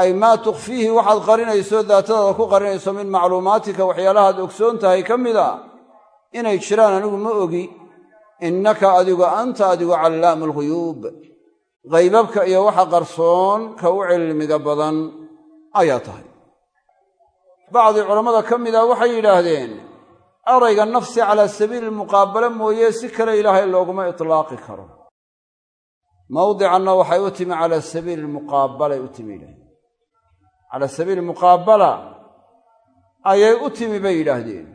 ay maa tukhfiihi waxaad qarinayso daatadaada ku qarinayso min macluumaatika waxyaalahaad ogsoon tahay ka mida inay jiraan anigu ma ogi innaka adigu anta adigu callaamu alghuyuub haybabka iyo waxa qarsoon ka u cilmiga badan ayaa tahay. Bacdii culammada ka mida waxay yidhaahdeen erayga nafsi calaa sabiili muqaabale mooye si kale ilaahay looguma itlaaqi karo. Mawdicanna waxay u timi calaa sabiili lmuqaabalay u timi yidhahdeen calaa sabiili muqaabala ayay u timi bay yidhaahdeen.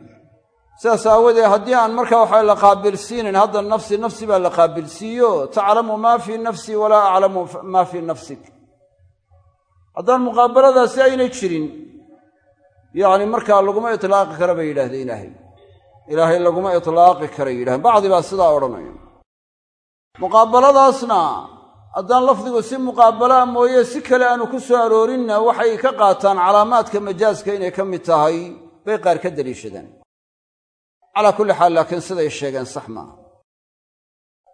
Sidaas aawadeed haddii aan markaa waxa la qaabilsiinayn hadda nafsi nafsi baa la qaabilsiiyo taclamu maa fii nafsii walaa aclamu maa fii nafsik. Haddaan muqaabaladaasi aynay jirin yacni markaa laguma itlaaqi kara bay yidhahdeen ilaahay. Ilaahay laguma itlaaqi karay yidhahdeen bacdi baa sidaa odhanaya muqaabaladaasna haddaan lafdigu si muqaabalaa mooye si kale aanu ku soo aroorinna waxay ka qaataan calaamaadka majaaska inay ka mid tahay. Bay qaar ka daliishadaan calaa kulli xaal laakiin siday sheegeen sax maaha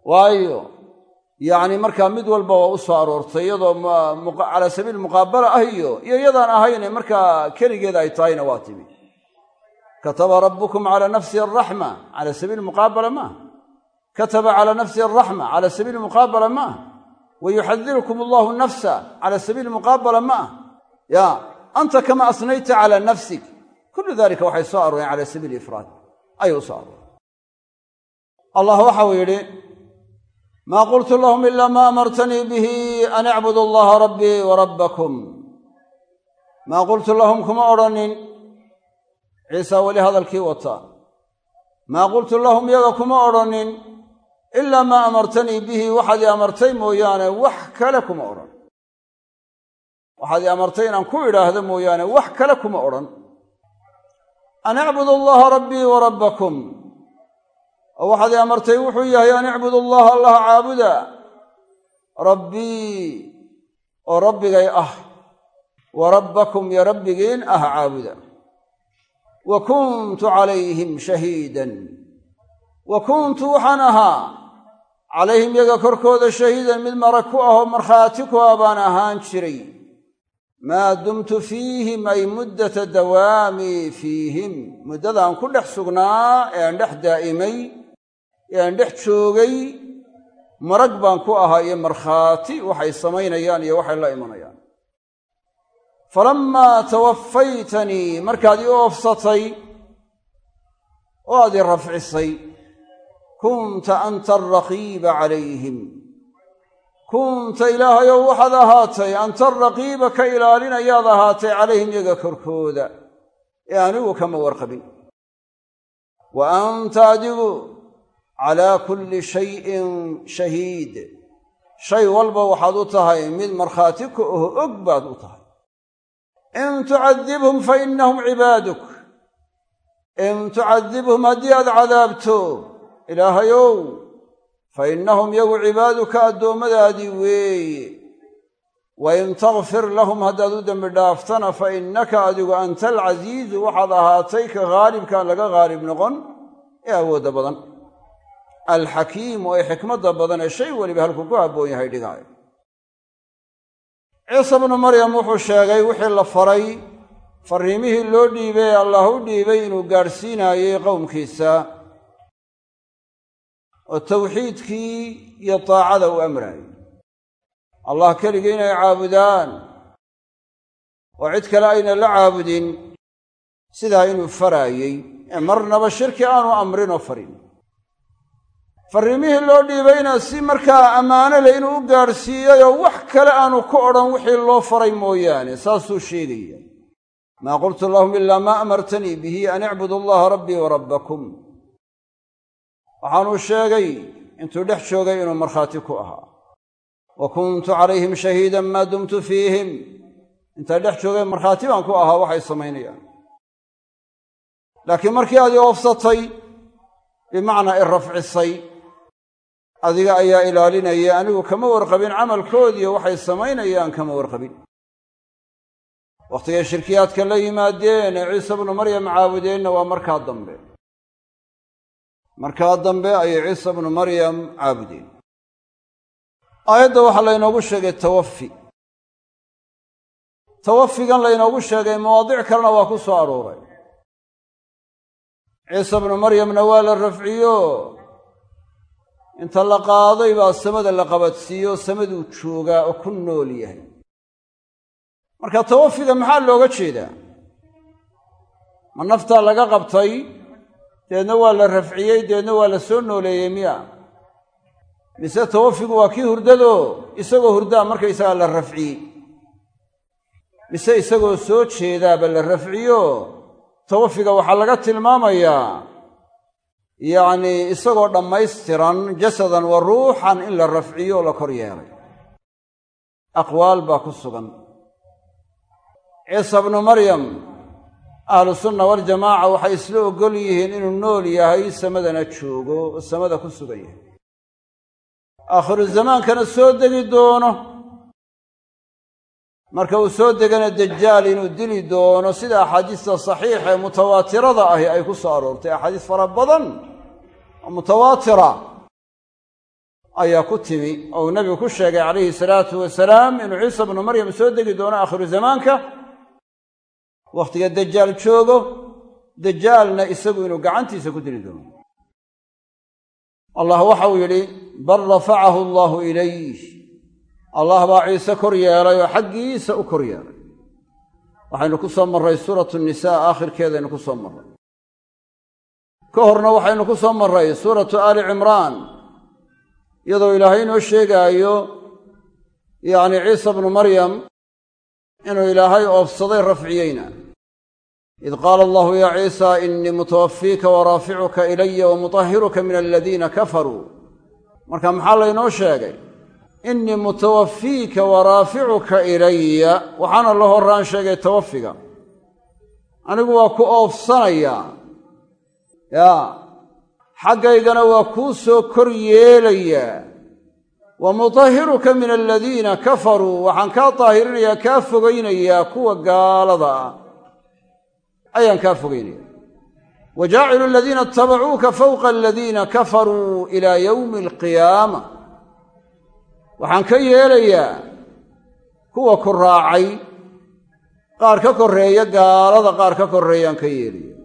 waayo yacni markaa mid walba waa u soo aroortay iyadoo calaa sabiili muqaabala ah iyo iyo iyadaan ahayne markaa keligeeda ay tahayna waa timi. Kataba rabbukum calaa nafsihi araxma calaa maaha kataba calaa nafsihi araxma calaa sabiili muqaabala maaha wa yuxadirukum allahu nafsa calaa sabiili muqaabala ma ah ya anta kama asnayta calaa nafsik kullu dalika waxay soo arooreen cala sabiili ifraad ayay u soo arooreen allah waxau yidhi maa qultu lahum ila ma amartanii bihi an icbudu allaha rabbii wa rabbakum maa qultu lahum kuma odhanin ciisaa weli hadalkii wataa maa qultu lahum yaga kuma odhanin ilaa maa amartanii bihi waxaad ii amartay mooyaane wax kale kuma odhan. Waxaad ii amartay inaan ku idhaahdo mooyaane wax kale kuma odhan. An icbudu allaha rabbii wa rabbakum. Oo waxaad ii amartay wuxuu yahay an icbudu allaha allah caabuda. Rabbii oo rabbigay ah. Wa rabbakum yo rabbigiin ah caabuda. Wa kuntu calayhim shahiidan wa kuntu waxaan ahaa calayhim yaga korkooda shahiidan mid marag ku ahoo markhaati ku ah baan ahaan jiray. Maa dumtu fiihim ay muddata dawaami fiihim. Muddadaan ku dhex sugnaa ee aan dhex daa'imay ee aan dhex joogay marag baan ku ahaa iyo markhaati waxay samaynayaan iyo waxay la imanayaan. Falammaa tawafaytanii markaad oofsatay oo aad ii rafcisay kunta anta alraqiiba calayhim. Kunta ilaahayow waxaad ahaatay anta alraqiiba ka ilaalinayaad ahaatay calayhim yaga korkooda. Ee anigu kama warqabin. Wa anta adigu calaa kulli shayin shahiid. Shay walba waxaad u tahay mid markhaati ka oho og baad u tahay. In tucadibhum fa innahum cibaaduk. In tucadibhum haddii aad cadaabto ilaahayow fa innahum yagu cibaaduka addoommadaadii weeye wa in takfir lahum haddaad u dembi dhaaftana fa innaka adigu anta alcasiizu waxaad ahaatay ka haalibkaan laga haalib noqon ee awoodda badan. Alxakiimu ee xikmadda badan ee shay weliba halkuu ku habboon yahay dhigaayo. Ciise bnu maryam wuxuu sheegay wixii la faray farriimihii loo dhiibay ee allah u dhiibay inuu gaadhsiinaayey qowmkiisa oo tawxiidkii iyo daacada u amraayay allah keligii inay caabudaan oo cid kale ayna la caabudin sidaa inuu faraayey ee marnaba shirki aanu amrinoo farin. Farriimihii loo dhiibayna si markaa ammaano leh inuu u gaadhsiiyeyoo wax kale aanu ku odhan wixii loo faray mooyaane saasuu sheegaya. Maa qultu lahum ilaa maa amartanii bihi an icbudu allaha rabbii wa waxaanuu sheegay intuu dhex joogay inuu markhaati ku ahaa. Wa kuntu calayhim shahiidan maa dumtu fiihim. Intaa dhex joogay markhaati baan ku ahaa waxay samaynayaan. Laakiin markii aad i oofsatay bimacnaa i rafcisay adiga ayaa ilaalinaya anigu kama warqabin camalkoodiiyo waxay samaynayaan kama warqabin. Wakhtigay shirkiyaadka la yimaadeen ee ciise bnu maryam caabudeenna waa markaa dambe markaa dambe ayay ciise bnu maryam caabudeen. Aayadda waxaa laynoogu sheegay tawafi tawafigan laynoogu sheegay mawaadic kalena waa ku soo arooray. Ciise bnu maryamna waa la rafciyo. Inta la qaaday baa samada la qabadsiiyo samaduu joogaa oo ku nool yahay. Marka tawafiga maxaa looga jeedaa? Ma naftaa laga qabtay deedna waa la rafciyey deedna waa la soo nooleeyey miya. Mise tawafigu waa kii hurdado? Isagoo hurdaa markaysagaa la rafciyey. Mise isagoo soo jeedaaba la rafciyo? Tawafiga waxaa laga tilmaamayaa. Yacnii isagoo dhammaystiran jasadan wa ruuxan in la rafciyo la kor yeelay. Aqwaal baa ku sugan. Ciisa bnu maryam ahlu sunna waljamaaca waxay isla oggol yihiin inuu nool yahay samadana joogo oo samada ku sugan yahay. Aakhiru zamaankana soo degi doono. Marka uu soo degana dajaal inuu dili doono sida axaadiista saxiixa ee mutawaatirada ahi ay ku soo aroortay axaadiis fara badan oo mutawaatira ayaa ku timi oo nebigu ku sheegay calayhi salaatu wasalaam inuu ciisa bnu maryam soo degi doono aakhiru zamaanka wakhtiga dajaal joogo dajaalna isagu inuu gacantiisa ku dili doono. Allah waxa uu yidhi bal rafacahu allaahu ilayh allah baa ciise kor yeelay oo xaggiisa u kor yeelay. Waxaynu ku soo marray suuratu nisaa aakhirkeedaynu ku soo marray. Ka horna waxaynu ku soo marray suuratu aali cimraan iyadoo ilaahay inoo sheegaayo yacni ciisa bnu maryam inuu ilaahay oofsaday rafciyeyna. id qaala allahu yaa ciisa innii mutawafiika waraaficuka ilaya wamutahiruka min aladiina kafaruu marka maxaa laynoo sheegay? innii mutawafiika waraaficuka ilaya waxaana la horraan sheegay tawafiga anigu waa ku oofsanayaa yaa xaggaygana waa kuu soo kor yeelayaa wa mutahiruka min aladiina kafaruu waxaan kaa daahirinayaa kaa fogaynayaa kuwa gaalada ah ayaan kaa fogaynaya wa jaacilu aladiina itabacuuka fawqa aladiina kafaruu ilaa yowmi alqiyaama waxaan ka yeelayaa kuwa ku raacay qaar ka korreeya gaalada qaar ka korreeyaan ka yeelaya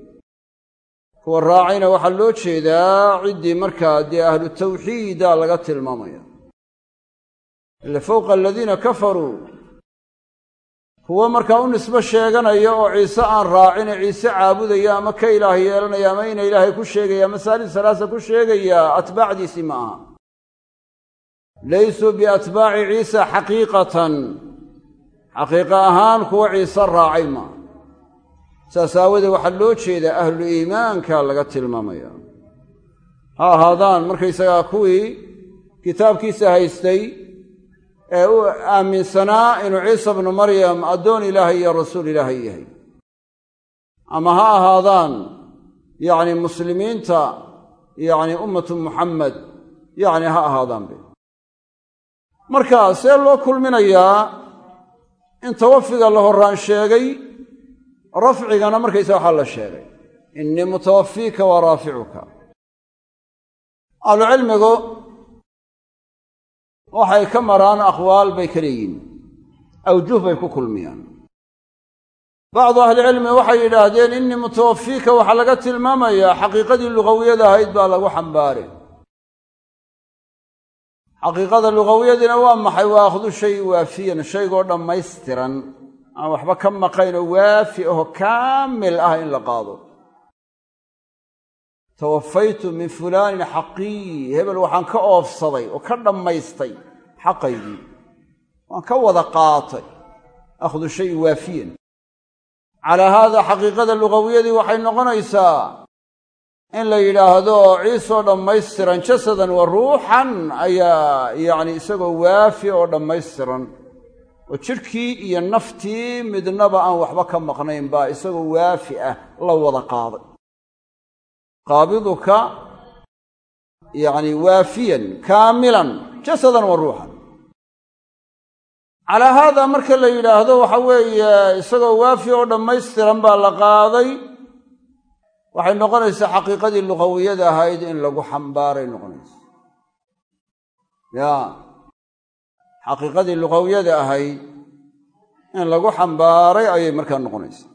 kuwa raacayna waxaa loo jeedaa ciddii markaa dee ahlu tawxiida laga tilmaamaya ila fowqa aladiina kafaruu. Kuwo markaa u nisbo sheeganaya oo ciise aan raacine ciise caabudaya ama ka ilaah yeelanaya ama ina ilaahay ku sheegaya ama salaasa ku sheegaya atbaacdiisii ma aha. Laysuu biatbaaci ciisa xaqiiqatan. Xaqiiqa ahaan kuwa ciise raacay maa saas aawadee waxaa loo jeedaa ahlu iimaanka laga tilmaamaya. Ha ahaadaan markaysagaa kuwii kitaabkiisa haystay ee u aaminsanaa inuu ciisa bnu maryam addoon ilaahay iyo rasuul ilaahay yahay. Ama ha ahaadaan yacni muslimiinta yacni ummatu muxammed yacni ha ahaadaanbe marka see loo kulminayaa in tawafiga la horraan sheegay rafcigana markaysa waxaa la sheegay. Innii mutawafiika wa raaficuka. Ahlucilmigu waxay ka maraan aqwaal bay ka leeyihiin awjuh bay ku kulmiyaan. Bacdu ahlicilmi waxay yidhaahdeen innii mutawafiika waxaa laga tilmaamayaa xaqiiqadii lugawiyada ahayd baa lagu xambaari xaqiiqada lugawiyadiina waa maxay? Waa akhdu shay waafiyan shaygoo dhammaystiran. Aan waxba ka maqayn oo waafi aho kaamil ah in la qaado tawafaytu min fulaanin xaqii hebel waxaan ka oofsaday oo ka dhammaystay xaqaygii waan ka wada qaatay akhdu shay waafiyan calaa haada xaqiiqada lugawiyadii waxay noqonaysaa in la yidhaahdo ciisoo dhammaystiran jasadan wa ruuxan ayaa yacni isagoo waafi oo dhammaystiran oo jidhkii iyo naftii midnaba aan waxba ka maqnayn baa isagoo waafi ah la wada qaaday qaabiduka yacni waafiyan kaamilan jasadan wa ruuxan. Calaa haada marka la yidhaahdo waxa weeye isagoo waafi oo dhammaystiran baa la qaaday waxay noqonaysaa xaqiiqadii lugawiyada ahayd in lagu xambaaray noqonaysa. Ya xaqiiqadii lugawiyada ahayd in lagu xambaaray ayay markaa noqonaysaa.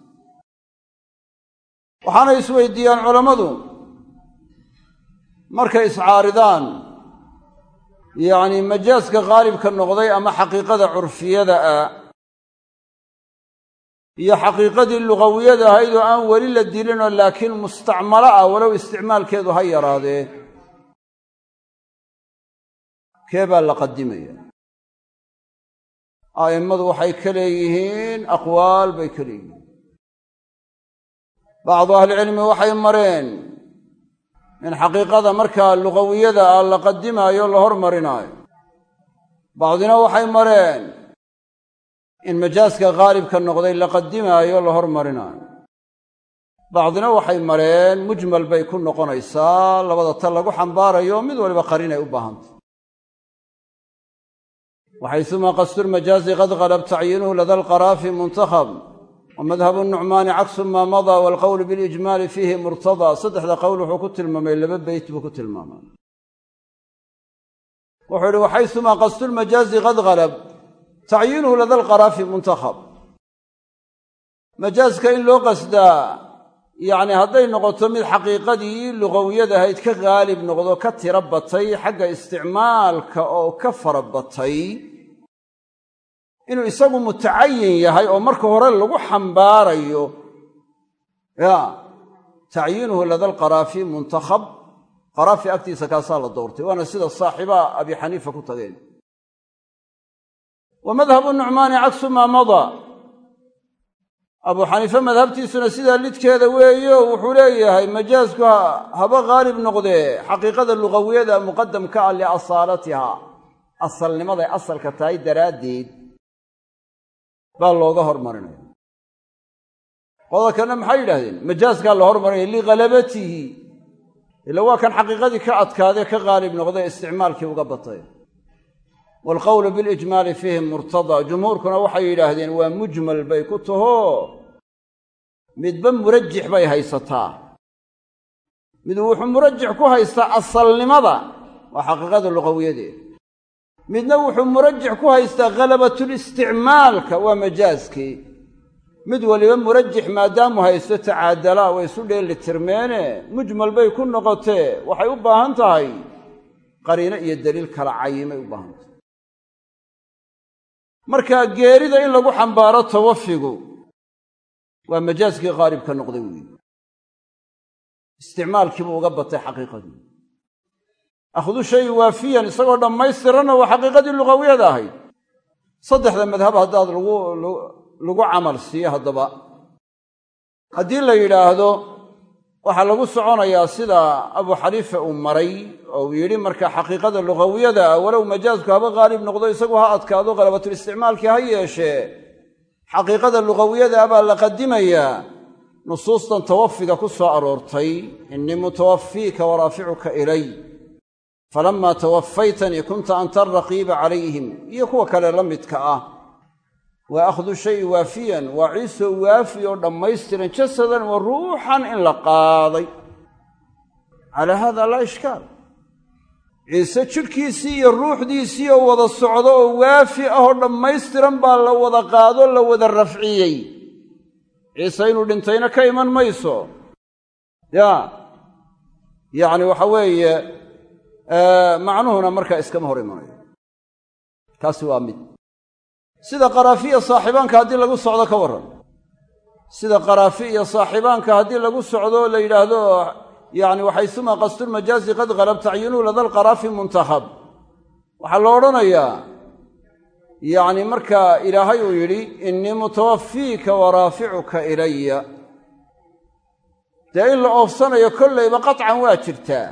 Waxaana isweydiiyaan culammadu markay iscaaridaan yacni majaaska qaalibka noqday ama xaqiiqada curfiyada ah iyo xaqiiqadii lugawiyada ahayd oo aan weli la dilinoo laakiin mustacmalo ah walow isticmaalkeedu ha yaraadee kee baa la qadimaya? A'immadu waxay ka leeyihiin aqwaal bay ka leeyihiin. Bacdu ahlicilmi waxay mareen in xaqiiqada markaa lugawiyada ah la qadimaayo la hormarinaayo. Bacdina waxay mareen in majaaska qaalibka noqday la qadimaayo la hormarinaayo. Bacdina waxay mareen mujmal bay ku noqonaysaa labada ta lagu xambaarayo mid waliba qarinay u baahantay waxaysumaa qasdulmajaazi qad qalab wa madhabu nucmaani caksu maa madaa waalqowlu bilijmaali fiihi murtadaa saddexda qowl wuxuu ku tilmaamay laba beyt buu ku tilmaamay wuxuu yihi waxaysumaa qasdulmajaazi qad qalab tacyiinuhu lada alqaraafi muntakhab. Majaaska in loo qasdaa yacni hadday noqoto mid xaqiiqadii lugawiyad ahayd ka qaalib noqdo ka tiro batay xagga isticmaalka oo ka fara batay inuu isagu mutacayin yahay oo marka hore lagu xambaarayo. Ya tacyiinuhu lada alqaraafi muntakhab qaraafi agtiisa kaasaa la doortay waana sida saaxiibaa abi xaniifa ku tageen. Wa madhabu nucmaani cagsu maa madaa abuu xaniife madhabtiisuna sidaa lidkeeda weeyo wuxuu leeyahay majaasku haba haalib noqdee xaqiiqada lugawiyada muqadamka ah liasaalatiha asalnimaday asalka tahay daraaddeed baa looga hormarinaya qodob kalena maxay yidhahdeen majaaskaa la hormarinaya lighalabatihi ila waa kan xaqiiqadii ka adkaadee ka haalib noqdee isticmaalkii uga batay. Waalqowlu bilijmaali fiihi murtadaa jumhuurkuna waxay yidhaahdeen waa mujmal bay ku tahoo midba murajix bay haysataa. Mid wuxuu murajix ku haystaa asalnimada waa xaqiiqada luqawiyadeeda midna wuxuu murajix ku haystaa khalabatlisticmaalka waa majaaskii. Mid waliba murajix maadaamu haysto tacaadalaa way isu dheeli tirmeene mujmal bay ku noqotee waxay u baahan tahay. Qariino iyo daliil kala cayimay u baahan tahay. Marka geerida in lagu xambaaro tawafigu waa majaaskii qaalibka noqday weeye isticmaalkiibuu uga batay xaqiiqadii akhdu shay waafiyan isagoo dhammaystiranna waa xaqiiqadii lugawiyada ahayd. Saddexda madhab haddaad lagu camal siiyo haddaba. Haddii la yidhaahdo waxaa lagu soconayaa sida abu xaniifa uu maray oo uu yidhi marka xaqiiqada lugawiyada ah walow majaasku haba qaalib noqdo isagu ha adkaado qalabatulisticmaalkii ha yeeshee. Xaqiiqada lugawiyada ah baa la qadimayaa nusuustan tawafiga ku soo aroortay innii mutawafiika waraaficuka ilay falammaa tawafaytanii kunta anta araqiiba calayhim iyo kuwa kale la midka ah waa akhdu shay waafiyan waa ciisoo waafi oo dhammaystiran jasadan wa ruuxan in la qaaday calaa haada laa ishkaal ciise jidhkiisii iyo ruuxdiisii oo wada socdo oo waafi ah oo dhammaystiran baa la wada qaado la wada rafciyey ciise inuu dhintayna ka iman mayso ya yacni waxa weeye macnuhuna markaa iskama hor imanayo kaasi waa mid. Sida qaraafi iyo saaxiibaanka haddii lagu socdo ka warran. Sida qaraafi iyo saaxiibaanka haddii lagu socdo la yidhaahdo yacni waxaysuma qasdulmajaazi qad qalab tacyinuhu lada alqaraafi muntakhab waxaa la odhanayaa yacni marka ilaahay uu yidhi innii mutawafiika waraaficuka ilaya dee in la oofsanayo kollayba qatcan waa jirtaa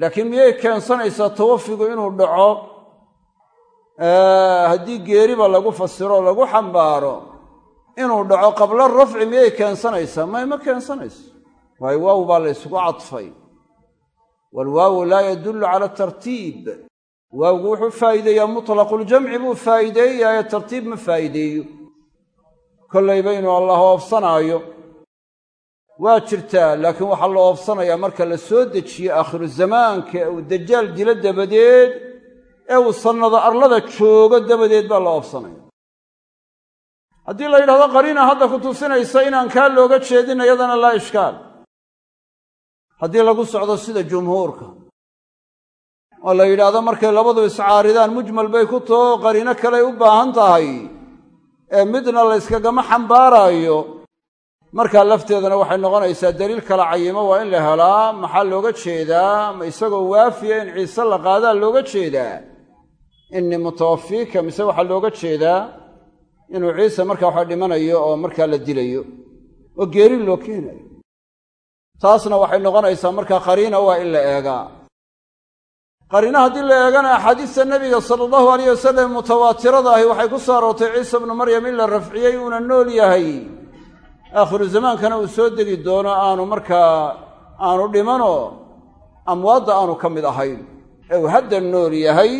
laakiin miyay keensanaysaa tawafigu inuu dhaco? Haddii geeriba lagu fasiro o lagu xambaaro inuu dhaco qabla rafci miyay keensanaysaa? May ma keensanayso. Waayo waaw baa la ysugu cadfay. Waalwaawu laa yadullu cala tartiib. Waawgu wuxuu faa'iideeyaa mutlaquljamci buu faa'iideeyaye tartiib ma faa'iideeyo. Kollayba inuu allah oofsanaayo waa jirtaa laakiin waxaa la oofsanayaa marka la soo dejiyo aakhiru zamaanka uu dajaal dilo dabadeed ee uu sannado arlada joogo dabadeed baa la oofsanaya. Haddii la yidhahdo qariina hadda ku tusinaysa inaan kaa looga jeedin iyadana laa ishkaal. Haddii lagu socdo sida jumhuurka oo la yidhaahdo markay labadu iscaaridaan mujmal bay ku taho qariino kaley u baahan tahay ee midna la yskagama xambaaraayo markaa lafteedana waxay noqonaysaa daliil kala cayimo waa in la helaa. Maxaa looga jeedaa? Ma isagoo waafiya in ciise la qaadaa looga jeedaa? Innii mutawafiika mise waxaa looga jeedaa? Inuu ciise markaa waxa dhimanayo oo markaa la dilayo. Oo geeri loo keenayo. Taasna waxay noqonaysaa markaa qariina waa in la eegaa qariina haddii la eegana axaadiista nebiga sala allahu alayh wasalam mutawaatirada ahi waxay ku soo aroortay ciisa bnu maryam in la rafciyey uuna nool yahay aakhiru zamaankana uu soo degi doono aanu markaa aanu dhimanoo amwaadda aanu ka mid ahayn. Ee uu hadda nool yahay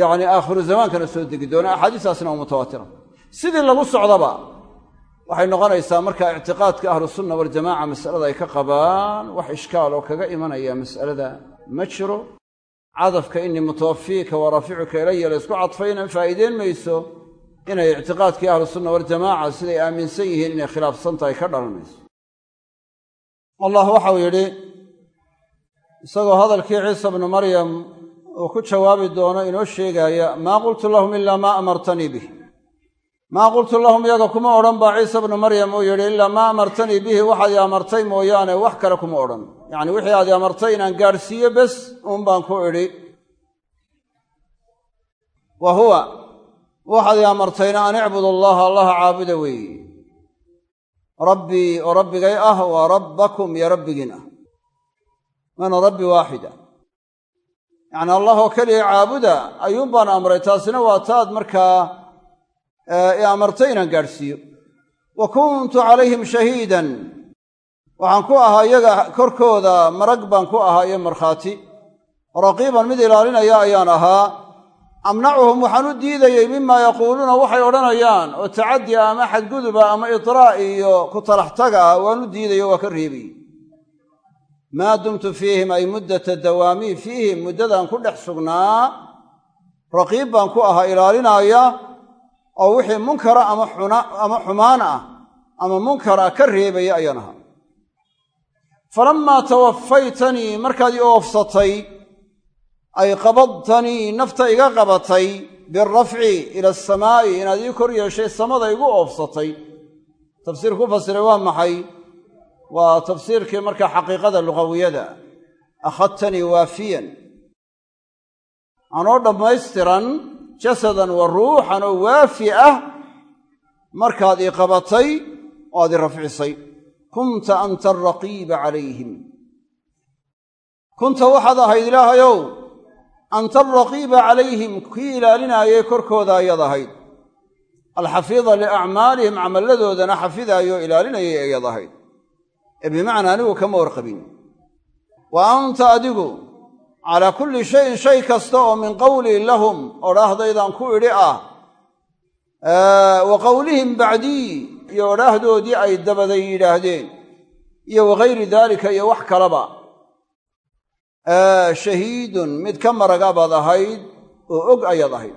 yacni aakhiru zamaankana soo degi doono axaadiistaasna waa mutawaatira sidii lagu socdaba waxay noqonaysaa markaa ictiqaadka ahlusunna waljamaca masalada ay ka qabaan wax ishkaal oo kaga imanaya mas'alada. Ma jiro cadafka innii mutawafiika wa raaficuka ilaya la ysku cadfayna faa'iideyn mayso inay ictiqaadkii ahlusunna waljamaaca siday aaminsan yihiin inay khilaafsan tahay ka dhalanayso. Allah waxau yidhi isagoo hadalkii ciisa bnu maryam uu ku jawaabi doono inoo sheegaaya maa qultu lahum ilaa maa amartanii bih maa qultu lahum iyaga kuma odhan baa ciisa bnu maryam uu yidhi ilaa maa amartanii bihi waxaad i amartay mooyaane wax kale kuma odhan. Yacni wixii aad i amartay inaan gaadhsiiyo bes uun baan ku idhi. Wa huwa waxaad i amartayna an icbud allaha allaha caabuda weeye rabbii oo rabbigay ah waa rabbakum iyo rabbigiin ah. Waana rabbi waaxida yacni allah oo keliya caabuda ayuun baan amray taasina waa taad markaa i amartay inaan gaadhsiiyo. Wa kuntu calayhim shahiidan. Waxaan ku ahaa iyaga korkooda marag baan ku ahaa iyo markhaati. Raqiiban mid ilaalinaya ayaan ahaa amnacuhum waxaan u diidayey mimaa yaquuluuna waxay odhanayaan oo tacaddi ah ama xadguduba ama idraac iyo ku talaxtaga ah waan u diidayo waa ka reebayey maa dumtu fiihim ay muddata dawaamii fiihim muddadaan ku dhex sugnaa raqiib baan ku ahaa ilaalinaaya oo wixii munkara ama ama xumaan ah ama munkara ka reebaya ayaan ahaa. Falammaa tawafaytanii markaad oofsatay ay qabadtanii nafta iga qabatay birafci ila asamaa'i inaad ii kor yeeshay samada igu oofsatay. Tafsiir ku fasiray waa maxay? Waa tafsiirkii markaa xaqiiqada lugawiyada akhadtanii waafiyan. Anoo dhammaystiran jasadan wa ruuxan oo waafi ah markaad ii qabatay oo aad i rafcisay. Kunta anta alraqiiba calayhim. Kunta waxaad ahayd ilaahayow anta alraqiiba calayhim kii ilaalinaayay korkooda ayaad ahayd alxafiida liacmaalihim camalladoodana xafidaayo ilaalinayay ayaad ahayd ee bimacnaa anigu kama warqabin wa anta adigu calaa kulli shayin shay kasta oo min qawlii lahum odhaahdaydan ku idhi ah wa qowlihim bacdii iyo odhaahdoodii ay dabaday yidhaahdeen iyo wagayri daalika iyo wax kalaba shahiidun mid ka maraga baad ahayd oo og ayaad ahayd.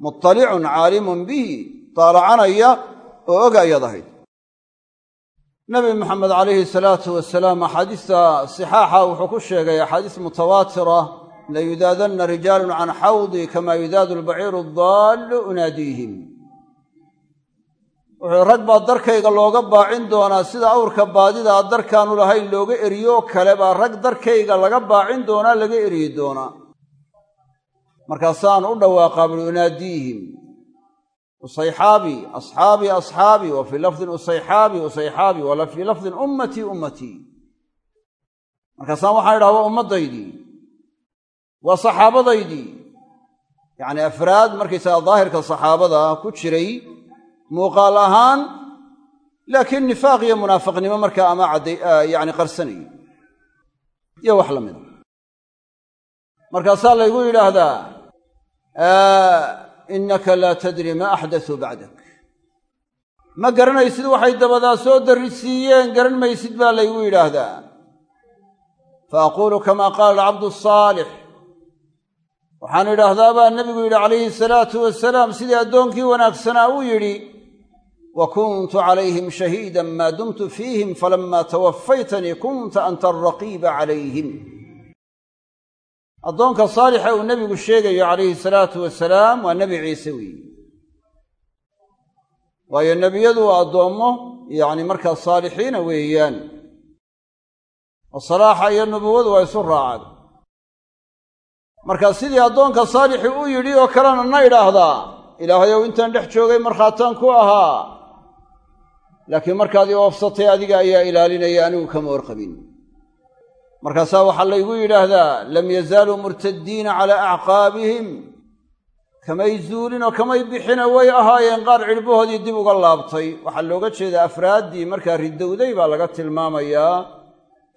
Muttalicun caalimun bihi daalacanaya oo og ayaad ahayd. Nabi maxamed calayhi salaatu wasalaam axaadiista sixaaxa wuxuu ku sheegay axaadiis mutawaatira layudaadanna rijaalun can xawdi kama yudaadu albaciiru addaallu unaadiihim wuxuu rag baa darkayga looga baacin doonaa sida awrka baadidaa darkaanu lahayn looga eriyo kale baa rag darkayga laga baacin doonaa laga eryi doonaa. Markaasaan u dhawaaqaa bui unaadiihim usayxaabi asxaabii asxaabii wa fii lafdin usayxaabi usayxaabi wala fii lafdin ummatii ummatii markaasaan waxaan idhaha waa ummaddaydii waa saxaabadaydii. Yacni afraad markaysaga daahirka saxaabada ku jiray muuqaal ahaan laakiin nifaaq iyo munaafiqnimo markaa ama cadday yacni qarsanayay iyo wax la mida markaasaa laygu yidhaahdaa innaka laa tadri maa axdasuu bacdak. Ma garanaysid waxay dabadaa soo darrisiiyeen garan maysid baa laygu yidhaahdaa. Fa aquulu kamaa qaala alcabdu asaalix waxaan idhaahdaa baa nebigu yidhi calayhi salaatu wasalaam sidii addoonkii wanaagsanaa uu yidhi wa kuntu calayhim shahiidan maa dumtu fiihim falammaa tawafaytanii kunta anta alraqiiba calayhim addoonka saalixa uu nebigu sheegayo calayhi salaatu wasalaam waa nebi ciise weeye waayo nebiyadu waa addoommo yacni markaa saalixiina weeyaan oo salaaxa iyo nubuwadu waa isu raacaan marka sidii addoonka saalixi u yidhi oo kalena na idhaahdaa ilaahayow intaan dhex joogay markhaataan ku ahaa laakiin markaad i oofsatay adiga ayaa ilaalinaya anigu kama warqabin. Markaasaa waxaa laygu yidhaahdaa lam yazaaluu murtaddiina calaa acqaabihim. Kamay zuulin oo kamay bixina way ahaayeen qaar cidhbahoodii dib uga laabtay. Waxaa looga jeedaa afraaddii markaa ridowday baa laga tilmaamayaa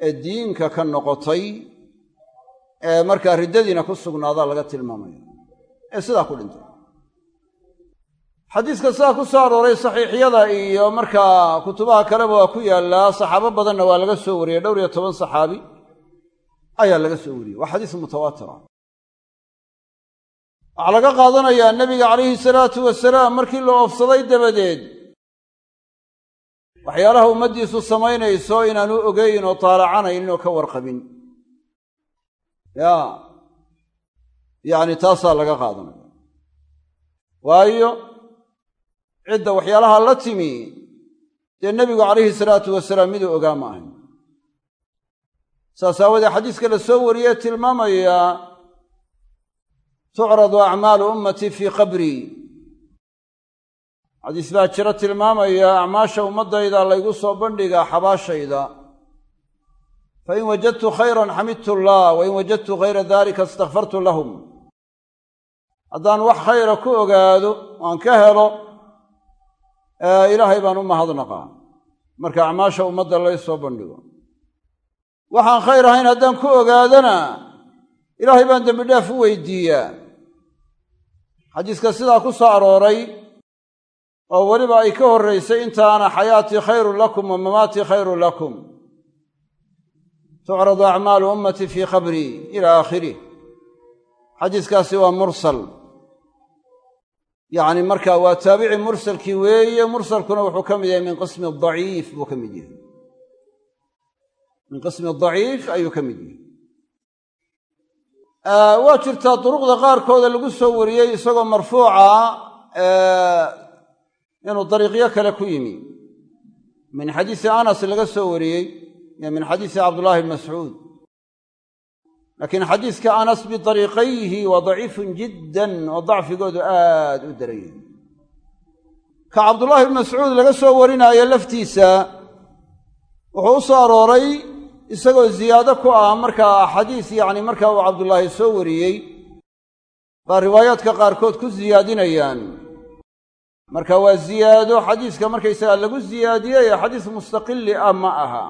ee diinka ka noqotay ee markaa riddadiina ku sugnaadaa laga tilmaamaya. Ee sidaa ku dhintay xadiiska sidaa ku soo arooray saxiixyada iyo markaa kutubaha kaleba waa ku yaallaa saxaabo badanna waa laga soo wariyey. Dhowr iyo toban saxaabi ayaa laga soo wariyey. Waa xadiis mutawaatira waxaa laga qaadanayaa nebiga calayhi salaatu wasalaam markii la oofsaday dabadeed waxyaalaha ummaddiisu samaynayso inaanu ogeyn oo taalacanaynin oo ka warqabin. Yaa yacni taasaa laga qaadanaya. Waayo cidda waxyaalaha la timi dee nebigu calayhi salaatu wasalaam miduu ogaa ma saas aawadee xadiiska la soo wariyee tilmaamaya tucradu acmaalu ummatii fii qabrii xadiis baa jiro tilmaamaya acmaasha ummaddayda laygu soo bandhigaa xabaashayda. Fain wajadtu khayran xamidtu allah wain wajadtu hayra dalika istakfartu lahum. Haddaan wax khayra ku ogaado aan ka helo ilaahay baan u mahadnaqaa. Marka acmaasha ummadda lay soo bandhigo. Waxaan khayr ahayn haddaan ku ogaadana ilaahay baan dembi dhaaf u weydiiyaa. Xadiiska sidaa ku soo arooray oo weliba ay ka horraysay intaana xayaatii khayrun lakum wa mamaatii khayrun lakum. Tucradu acmaalu ummatii fii qabrii ila aakhirih xadiiskaasi waa mursal yacni marka waa taabici mursalkii weeye mursalkuna wuxuu ka mid yahay min qismi daciif buu ka mid yahay. Min qismi daciif ayuu ka mid yahay. Waa jirtaa duruqda qaarkooda lagu soo wariyey isagoo marfuuca inuu dariiqyo kale ku yimi. Min xadiisi anas laga soo wariyey iyo min xadiisi cabdullaahi mascuud laakiin xadiiska anas bidariiqayhi waa daciifun jiddan oo dacfigoodu aad u daran yahay. Ka cabdullaahi bn mascuud laga soo warinaayo laftiisa wuxuu u soo arooray isagoo ziyaado ku ah markaa xadiis yacni markaa uu cabdullaahi soo wariyey baa riwaayaadka qaarkood ku siyaadinayaan marka waa ziyaado xadiiska markaysagaa lagu siyaadiyey ee xadiis mustaqili ah ma aha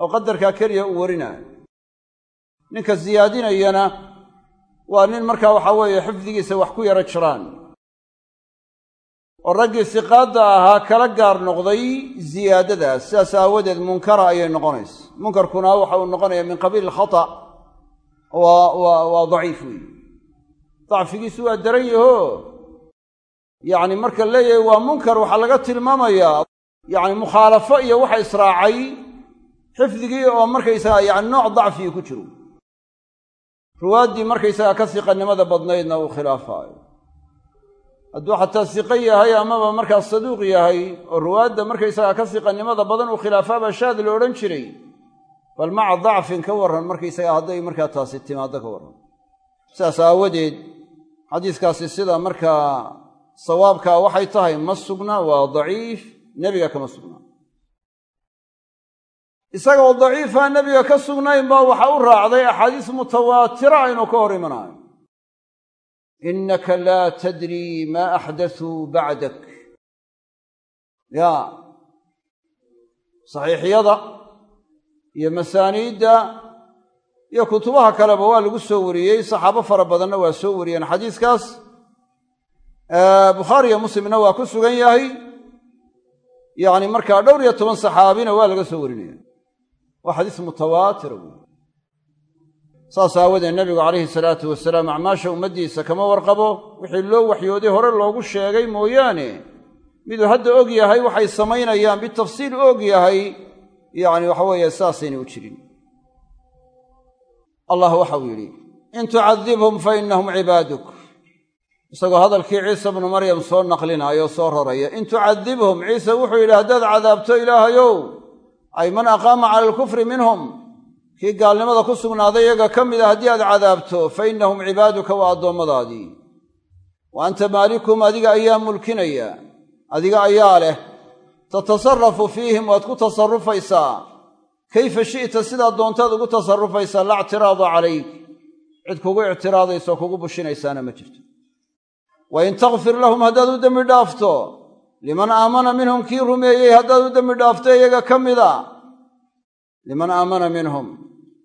oo qadarkaa keliya uu warinaayo ninka siyaadinayana waa nin markaa waxaa weeye xifdigiisa wax ku yaro jiraan. oo raggii siqaadda ahaa kala gaar noqday ziyaadadaas sidaas aawadeed munkara ayay noqonaysa munkarkuna waxa uu noqonaya min qabiil khata waa daciif weeye. Dacfigiisu waa daran yaho. Yacni marka leeyahay waa munkar waxaa laga tilmaamayaa. Yacni mukhaalafo iyo waxa israacay xifdigii oo markaysaga yani nooc dacfii ku jiro ruwaaddii markaysaga ka siqanimada badnaydna uu khilaafaayo hadduu xataa siqo yahay amaba markaa saduuq yahay oo ruwaadda markaysaga ka siqanimada badan uu khilaafaaba shaad la odhan jiray bal maca dacfin ka warran markaysaga hadday markaa taasi timaaddo ka warran. Sidaas aawadeed xadiiskaasi sida markaa sawaabkaa waxay tahay ma sugna waa daciif nebiga kama sugnaa isagoo daciifaa nebiga ka sugnayn baa waxa u raacday axaadiis mutawaatira inuu ka hor imanaayo. Innaka laa tadrii maa axdasuu bacdak. Yaa saxiixyada iyo masaaniidda iyo kutubaha kaleba waa lagu soo wariyey saxaabo fara badanna waa soo wariyeen. Xadiiskaas bukhaariyo muslimna waa ku sugan yahay. Yacni markaa dhowr iyo toban saxaabina waa laga soo warinaya waa xadiis mutawaatira wey saas aawadeed nebigu calayhi salaatu wasalaam acmaasha ummaddiisa kama warqabo wixii loo waxyooday hore loogu sheegay mooyaane miduu hadda og yahay waxay samaynayaan bitafsiil og yahay yacni waxa weeye saasaynay u jirin. Allah waxau yidhi in tucadibhum fa innahum cibaaduk. Isagoo hadalkii ciise bnu maryam soo naqlinaayo o soo raraya in tucadibhum ciise wuxuu yidhi haddaad cadaabto ilaahayow ay man aqaama cala alkufri minhum kii gaalnimada ku sugnaaday iyaga ka mid a haddii aad cadaabto fa innahum cibaaduka waa addoommadaadii. Wa anta maalikum adiga ayaa mulkinaya adiga ayaa leh. Tatasarafu fiihim waad ku tasarrufaysaa. Kayfa shi'ta sidaad doontaad ugu tasarrufaysaa laa ictiraada calayk. Cid kugu ictiraadaysaoo kugu bushinaysaana ma jirto. Wa in takfir lahum haddaad u dembi dhaafto liman aamana minhum kii rumeeyey haddaad u dembi dhaafto iyaga ka mida. Liman aamana minhum.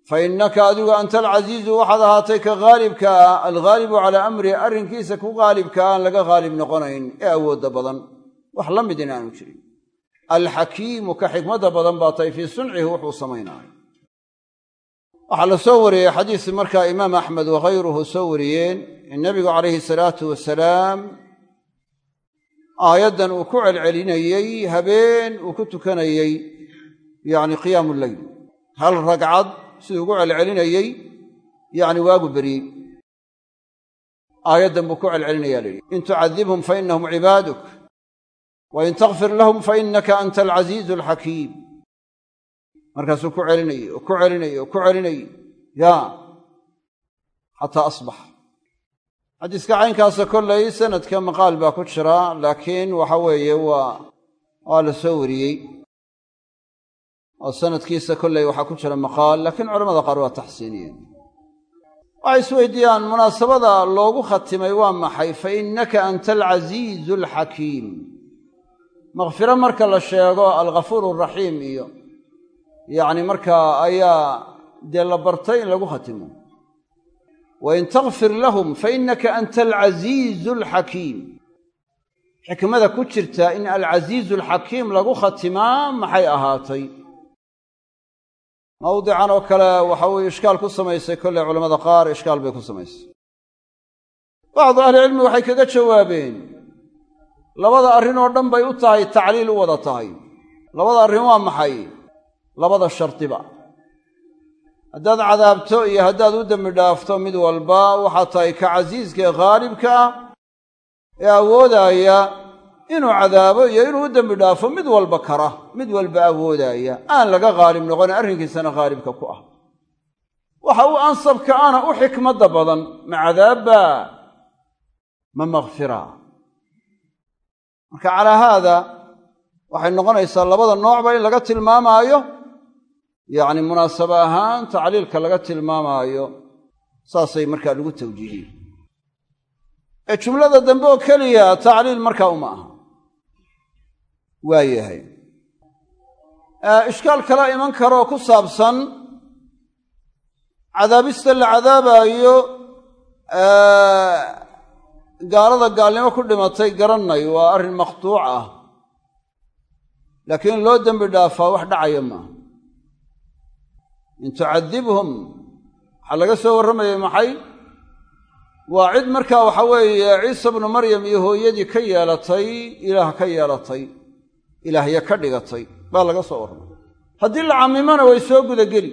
Fa innaka adigu anta alcasiizu waxaad ahaatay ka haalibka ah alghaalibu calaa amrihi arrinkiisa ku haalibka aan laga haalib noqonayn ee awoodda badan. Wax la mid in aanu jirin. Alxakiimu ka xikmadda badan baa tahay fii suncihi wuxuu samaynaayo. Waxaa la soo wariyey xadiis markaa imaam axmed wakhayruhu soo wariyeen. In nebigu calayhi salaatu wasalaam aayaddan uu ku celcelinayey habeen uu ku tukanayey yacni qiyaamu leyl hal ragcad siduu ugu celcelinayey yacni waagu beriyey. Aayaddan buu ku celcelinayaa la yidhi. In tucadibhum fa innahum cibaaduk wain takfir lahum fainaka anta alcasiizu alxakiim markaasuu ku celinayey oo ku celinayey oo ku celinayey ya xataa asbax xadiiska caynkaasa kollay sanadka maqaal baa ku jira laakiin waxa weeye waa waa la soo wariyey. Oo sanadkiisa kollay waxaa ku jira maqaal laakiin culamada qaar waa taxsiiniyeen. Waxay isweydiiyaan munaasabada loogu khatimay waa maxay? Fa innaka anta alcasiizu alxakiim makfiro marka la sheego alghafuur araxiim iyo yacni markaa ayaa dee la bartay in lagu khatimo wain takfir lahum fainaka anta alcasiizu alxakiim xikmada ku jirta in alcasiizu alxakiim lagu khatimaa maxay ahaatay? Mawdican oo kale waxa weye ishkaal ku samaysay kolley culamada qaar ishkaal bay ku samaysay. Bacdu ahlicilmi waxay kaga jawaabeen labada arrin oo dhan bay u tahay tacliil u wada tahay. Labada arrin waa maxay? Labada shardiba haddaad cadaabto iyo haddaad u dembi dhaafto mid walba waxaa tahay ka casiiska ee khaalibka ah ee awoodaaya inuu cadaabo iyo inuu u dembi dhaafo mid walba kara mid walba awoodaaya aan laga khaalib noqon arrinkiisana khaalibka ku ah. Waxa u ansabka ana u xikmadda badan ma cadaabba ma makfira marka calaa haada waxay noqonaysaa labada noocba in laga tilmaamaayo yacni munaasabo ahaan tacliilka laga tilmaamaayo saasay markaa lagu tawjiihiyey ee jumlada dambe oo keliya tacliil markaa uma aha. Waa yahay ishkaal kala iman karoo ku saabsan cadaabista la cadaabaayo gaalada gaalnimo ku dhimatay garanay waa arrin maqtuuc ah. Laakiin loo dembi dhaafaa wax dhacaya maaha in tucadibhum waxaa laga soo warramayay maxay? Waa cid markaa waxa weeye ciise bnu maryam iyo hooyadii ka yeelatay ilaah ka yeelatay ilaahya ka dhigatay baa laga soo warramay. Haddii la cammimana way soo gudageli.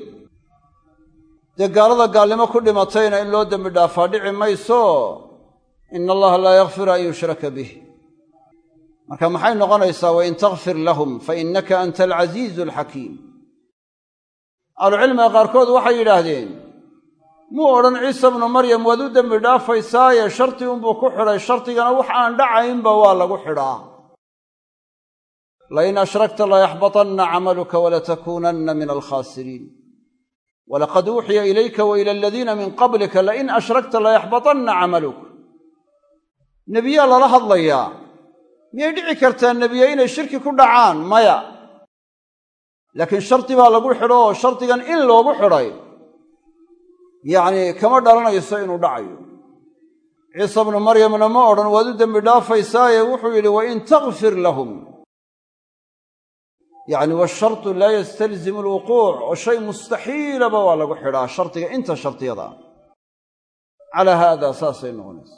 Dee gaalada gaalnimo ku dhimatayna in loo dembi dhaafaa dhici mayso. Ina allaha laa yakfiru an yushraka bih. Marka maxay noqonaysaa wain takfir lahum fa innaka anta alcasiizu alxakiim ahlucilmiga qaarkood waxay yidhaahdeen muu odhan ciise bnu maryam waad u dembi dhaafaysaaye sharti unbuu ku xidhay shardigana wax aan dhacaynba waa lagu xidhaa. Lain ashrakta layaxbatanna camaluka walatakuunanna min alkhaasiriin. Walaqad uuxiya ilayka wa ila aladiina min qablika lain ashrakta layaxbatanna camaluk. Nebiyaa lala hadlayaa miyay dhici kartaa nebiye inay shirki ku dhacaan? Maya laakiin shardi baa lagu xidho oo shardigan in loogu xidhay yacnii kama dhalanayso inuu dhacayo. Ciise bnu maryamna ma odhan waad u dembi dhaafaysaaye wuxuu yidhi wain takfir lahum. Yacni washartu laa yastalzimu alwuquuc oo shay mustaxiilaba waa lagu xidhaa shardiga inta shardiyada calaa haada saasay noqonaysa.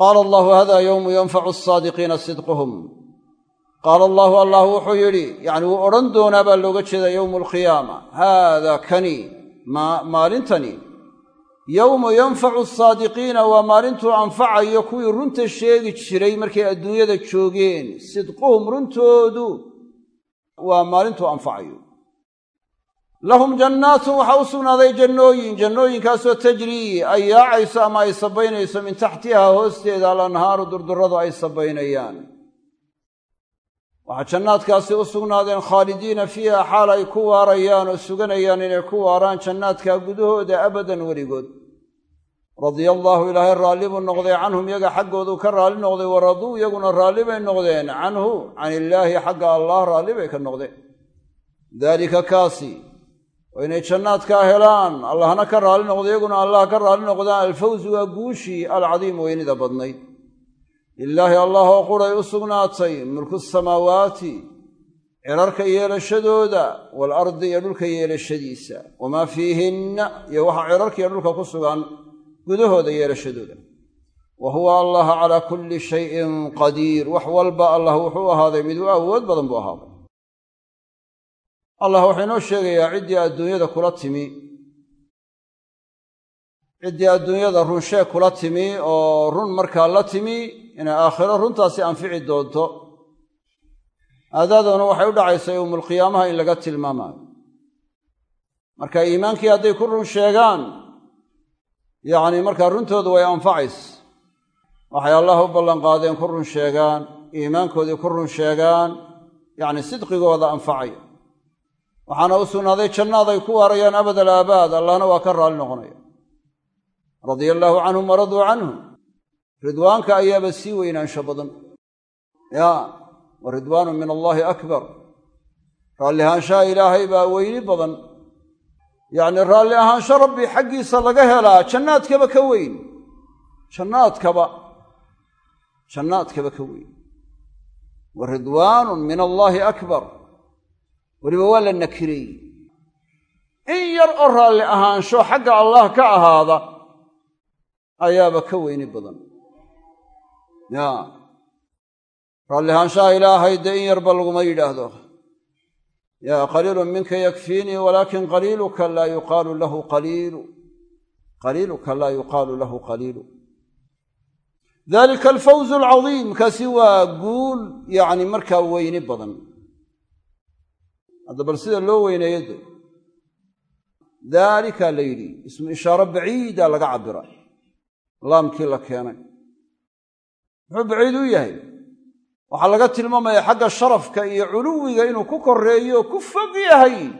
Qaala allahu hada yowmu yanfacu asaadiqiina sidquhum qaala allaahu allah wuxuu yidhi yacni wuu odhan doonaa baa looga jeedaa yowmu alqiyaama haada kani maalintani yowmu yanfacu asaadiqiina waa maalintuu anfacayo kuwii runta sheegi jiray markay adduunyada joogeen sidquhum runtoodu waa maalintuu anfacayo lahum jannaatun waxaa u sugnaaday jannooyin jannooyinkaasoo tajrii ay yaacayso ama ay sabaynayso min taxtiha hoosteeda alanhaaru durduradu ay sabaynayaan waxaa jannaadkaasi u sugnaadeen khaalidiina fiiha xaal ay ku waarayaan oo suganayaan inay ku waaraan jannaadka gudahooda abadan weligood. Radia allaahu ilaahay raalli buu noqday canhum yaga xaggooduu ka raalli noqday waraduu iyaguna raalli bay noqdeen canhu can illaahi xagga allah raalli bay ka noqdeen. Daalika kaasi waa inay jannaadkaa helaan allahna ka raalli noqdo iyaguna allah ka raalli noqdaan alfawsu waa guushii alcadiim weynida badnayd lilaahi allah oo quray u sugnaatay mulku samaawaati cirarka yeelashadooda waalardi iyo dhulka yeelashadiisa. Wamaa fiihinna iyo waxa cirarka iyo dhulka ku sugan gudahooda yeelashadooda. Wa huwa allah calaa kulli shayin qadiir. Wax walba allah wuxuu ahaaday mid u awood badan buu ahaaday. Allah wuxuu inoo sheegayaa ciddii adduunyada kula timi ciddii adduunyada runsheeg kula timi oo run markaa la timi inay aakhiro runtaasi anfici doonto. Aadaaduna waxay u dhacaysa yowmulqiyaamaha in laga tilmaamaayo marka iimaankii hadday ku run sheegaan yacni markaa runtoodu way anfacays. Waxay allah u ballanqaadeen ku run sheegaan iimaankoodii ku run sheegaan yacni sidqigooda anfacaya waxaana u sugnaaday jannaad ay ku waarayaan abad alaabaad allahna waa ka raalli noqonaya radia allaahu canhum waraduu canhum ridwaanka ayaaba sii weynaansho badan. Ya wa ridwaanu min allaahi akbar. Raalli ahaanshaha ilaahay baa weyni badan. Yacni raalli ahaansho rabbi xaggiisa laga helaa jannaadkaba ka weyn. Jannaadkaba jannaadkaba ka weyn. Wa ridwaanun min allaahi akbar. Weliba waa la nakireeyey in yar oo raalli ahaansho xagga allah ka ahaada ayaaba ka weyni badan. Ya. Raalli ahaanshaha ilaahay dee in yarba laguma yidhaahdo. Yaa qaliilun minka yakfiinii walaakin qaliiluka laa yuqaalu lahu qaliilu. Qaliiluka laa yuqaalu lahu qaliilu. Dalika alfawzu alcadiim kaasi waa guul yacni markaa weyni badan. Hadda bal sida loo weyneeyo de daalika la yidhi ismu ishaaro baciida laga cabira laamkii la keenay. Muxuu baciid u yahay? Waxaa laga tilmaamaya xagga sharafka iyo culuwiga inuu ku koreeyo ku fog yahay.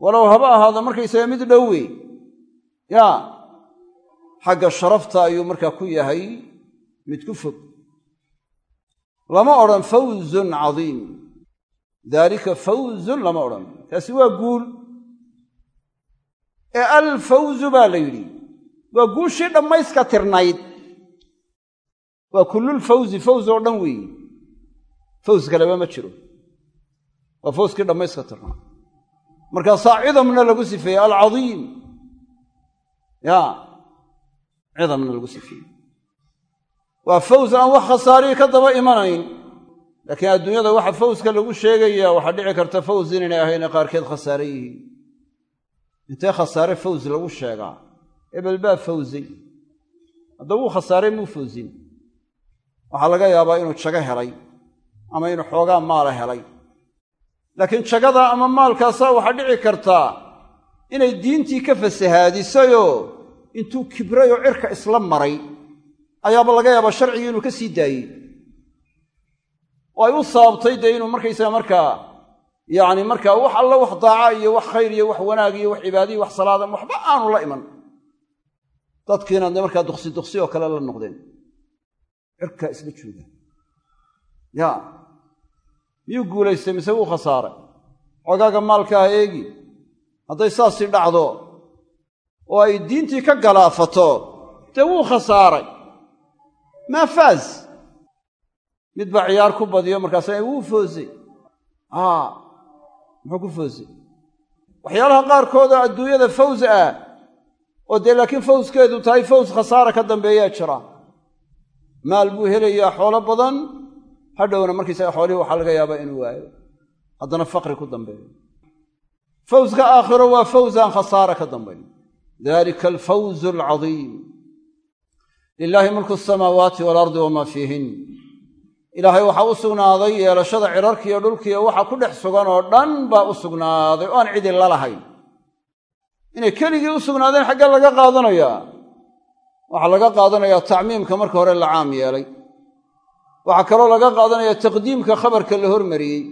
Walow haba ahaado markaysaga mid dhowe. Ya xagga sharafta ayuu markaa ku yahay mid ku fog. Lama odhan fawzun cadiim. Daalika fawzun lama odhan. Taasi waa guul. Ee alfawzu baa la yidhi waa guushii dhammayska tirnayd. Waa kullulfawzi fawz oo dhan weeye fawz kaleba ma jiro. Waa fawskii dhammayska tirnaa markaasaa cidamna lagu sifeeyey alcadiim. Ya cidamna lagu sifeeyey. Waa fawz aan wax khasaarii ka daba imanayn laakiin adduunyada waxa fawska lagu sheegayaa waxaa dhici karta fawz inaynay ahayne qaarkeed khasaare yihiin. Intee khasaare fawz lagu sheegaa ebel baa fawzay hadda wuu khasaaray muu fawzin waxaa laga yaabaa inuu jago helay ama inuu xoogaa maala helay. Laakiin jagada ama maalkaasaa waxaa dhici kartaa inay diintii ka fasahaadisayoo intuu kibray cirka isla maray ayaaba laga yaabaa sharcigii inuu ka sii daayey oo ay u sababtay dee inuu markaysaga markaa yacni markaa wax alla wax daaca iyo wax khayr iyo wax wanaag iyo wax cibaadiyi wax salaada waxba aanu la iman dadkiina dee markaa duksi duksi oo kale la noqdeen. Cirkaa isla jooga. Ya. Miyuu guulaystay mise wuu khasaaray? Xogaaga maalka ha eegi. Hadday saasii dhacdo oo ay diintii ka galaafato dee wuu khasaaray. Maa faaz? Mid baa ciyaar ku badiyo markaasa wuu foosay. Muxuu ku foosay? Waxyaalaha qaarkooda adduunyada faws ah oo dee laakiin fawskeedu tahay faws khasaara ka dambeeyaa jira. Maal buu helayaa xoolo badan hadhowna markiisaga xoolihii waxaa laga yaabaa inuu waayo. Haddana faqri ku dambeeyo. Fawska aakhiro waa fawsaan khasaara ka dambayn dalika alfawzu alcadiim lilaahi mulku asamaawaati waalardi wamaa fiihin. Ilaahay waxaa u sugnaaday yeelashada cirarkiiyo dhulkiiyo waxa ku dhex sugan oo dhan baa u sugnaaday oo aan cidi la lahayn inay keligii u sugnaadeen xaggee laga qaadanayaa waxaa laga qaadanayaa tacmiimka marka hore la caam yeelay. Waxaa kaloo laga qaadanayaa taqdiimka khabarka la hormariyey.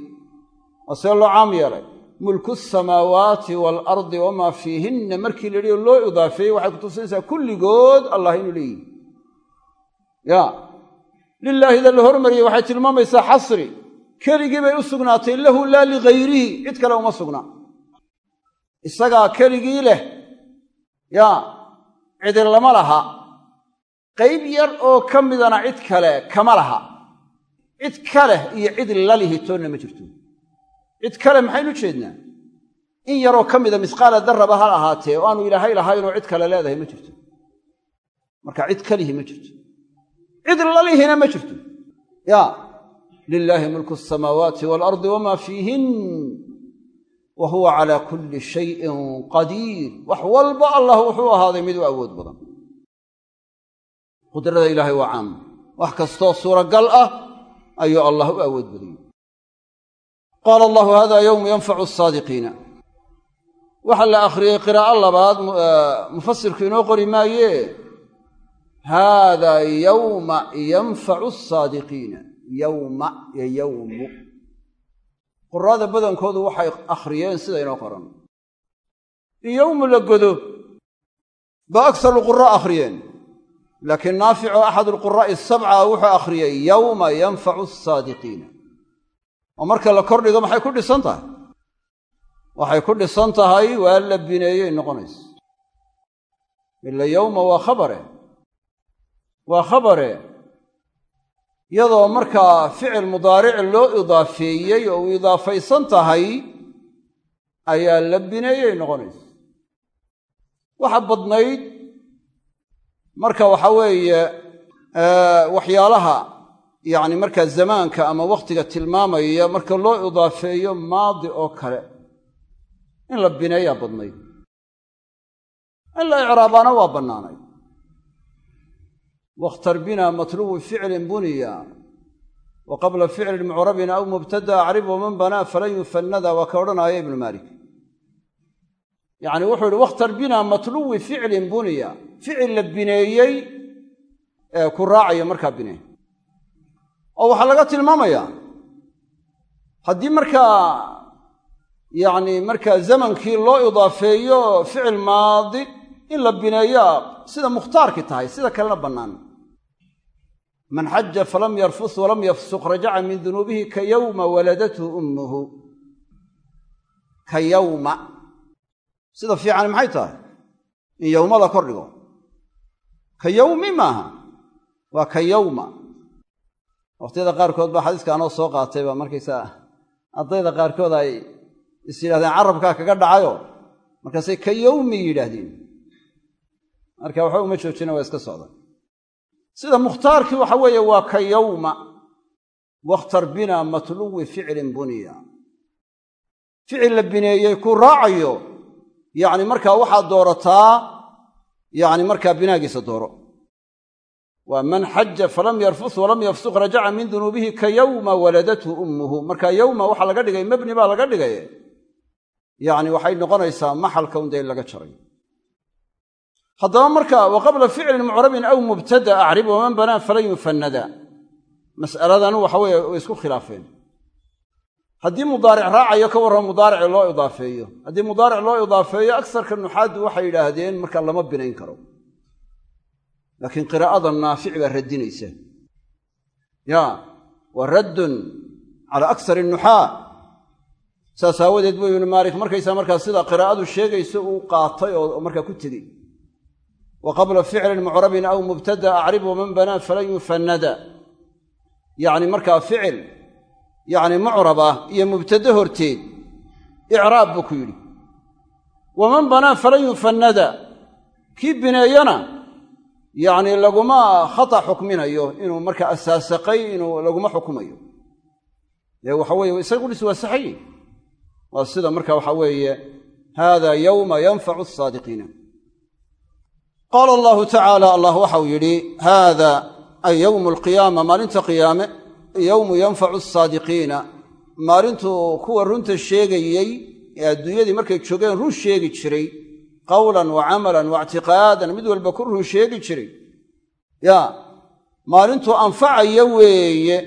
Waa see loo caam yeelay. Mulku asamaawaati waalardi wamaa fiihinna. Markii la yidhi oo loo idaafeeyey waxay kutusinaysaa kulligood allah inuu leeyihi ya. Lilaahida la hormariyey waxay tilmaamaysaa xasri. Keligii bay u sugnaatay lahu laa ligayrihi cid kale uma sugnaa isagaa keligii leh ya cidi lama laha. Qayb yar oo ka midana cid kale kama laha. Cid ka leh iyo cid lalihi toonna ma jirto. Cid kale maxaynu jeednaa? In yaroo ka mida misqaala darraba ha ahaatee oo aanu ilaahay lahaynoo cid kale leedahay ma jirto. Marka cid kalihi ma jirto. Cid lalihina ma jirto. Ya lilaahi mulku asamaawaati waalardi wamaa fiihin wa huwa calaa kulli shayin qadiir wax walba allah wuxuu ahaaday mid u awood badan. Qudrada ilaahay waa caama wax kastoo suuragal ah ayuu allah u awood badanyey qaala allahu hada yowmu yanfacu asaadiqiina waxaa la akhriyey qiraa'o labaad mufasirku inoo qori maaye. Haada yowma yanfacu asaadiqiina yowma iyo yowmu quraada badankoodu waxay akhriyeen sida inoo qoran. In yowmu la godo ba akharu qura akhriyeen laakiin naafico axad alquraa'i sabca wuxuu akhriyey yowma yanfacu asaadiqiina oo marka la kordhigo maxay ku dhisan tahay? Waxay ku dhisan tahay waa la bineeyey noqonaysa ila yowma waa khabare. Waa khabare iyadoo markaa ficil mudaaric loo idaafeeyey oo uu idaafaysan tahay ayaa la bineeyey noqonaysa. Waxa badnayd marka waxa weeye waxyaalaha yacni markaa zamaanka ama wakhtiga tilmaamaya marka loo idaafeeyo maadi oo kale. In la bineeyaa badnayd. In la icraabaana waa bannaanay wakhtar bina matlubu ficlin buniya wa qabla ficlin mucrabin aw mubtada acrib waman banaa falan yufanada waa ka odhanaaya ibnu maalik yacni wuxuu yihi wakhtar bina matluwi ficlin buniya ficil la bineeyey ee ku raacaya markaa bineey oo waxaa laga tilmaamayaa haddii markaa yacni markaa zamankii loo idaafeeyo ficil maadi in la bineeyaa sida mukhtaarkii tahay sida kalena bannaan man xaja falam yarfus walam yafsuq rajaca min dunuubihi ka yowma waladathu ummuhu. Ka yowma sida fiicani maxay tahay? In yowmada kor dhigo. Ka yowmi maaha? Waa ka yowma waqtiyada qaarkood baa xadiiska anoo soo qaatay baa markaysaa ardayda qaarkood ay is yidhahdeen carabkaa kaga dhacayo. Markaasay ka yowmi yidhaahdeen. Marka waxba uma joojina waa iska socda sida mukhtaarkii waxa weeye waa ka yowma wakhtar bina matluwi ficlin buniya. Ficil la bineeyey kuu raacayo yacni markaa waxaad doorataa yacni markaa binaagiisa dooro. Waa man xaja falam yarfus walam yafsuq rajaca min dunuubihi ka yowma waladathu ummuhu. Marka yowma waxaa laga dhigay mabni baa laga dhigay. Yacni waxay noqonaysaa maxalka un dee laga jaray haddaba marka wa qabla ficlin mucrabin aw mubtada acrib waman banaa falan yufanada mas'aladan waxa weye way isku khilaafeen. Haddii mudaaric raacayo ka warran mudaarici loo idaafeeyo. Haddii mudaaric loo idaafeeyo agsarka nuxaaddu waxay yidhaahdeen marka lama binayn karo. Laakiin qiraa'ada naafic baa radinaysa ya wa raddun cala aksar nuxaa. Saas aawadeed buu ibnu maalik markaysaa markaa sida qiraa'adu sheegayso uu qaatay oo markaa ku tegey wa qabla ficlin mucrabin aw mubtada acrib waman banaa falan yufanada yacni markaa ficil yacni mucrab ah iyo mubtade horteed icraab buu ku yidhi. Waman banaa falan yufanada kii bineeyana yacni laguma khata xukminayo inuu markaa asaasaqay inuu laguma xukumayo. Ee waxa weeye isaga qudhis waa saxaye waa sida marka waxa weeye haada yowma yanfacu asaadiqiina qaala allahu tacaala allah waxau yidhi haada ay yowmu alqiyaama maalinta qiyaame yowmu yanfacu asaadiqiina maalintuu kuwa runta sheegayey ee adduunyadii markay joogeen run sheegi jiray qawlan wa camalan wa ictiqaadan mid walba ku run sheegi jiray yaa maalintuu anfacaya weeye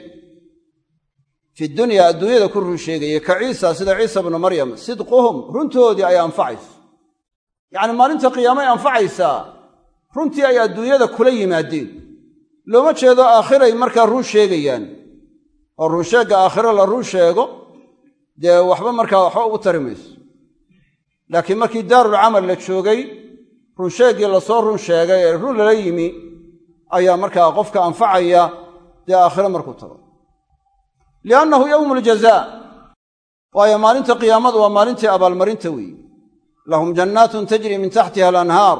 fi dunya adduunyada ku run sheegaya ka ciisa sida ciisa bnu maryam sidquhum runtoodii ay anfacayso yacni maalinta qiyaamay anfacaysaa runtii ay adduunyada kula yimaadeen. Looma jeedo aakhiray markaa run sheegayaan. Oo runsheegga aakhiro la run sheego dee waxba markaa waxba ugu tari mayso. Laakiin markii daarulcamal la joogay runsheeggii la soo run sheegay ee run lala yimi ayaa markaa qofka anfacaya dee aakhiro markuu tago. Liannahu yowmu ljazaa waayo maalinta qiyaamadu waa maalintii abaalmarinta weeye. Lahum jannaatun tajri min taxtiha alanhaar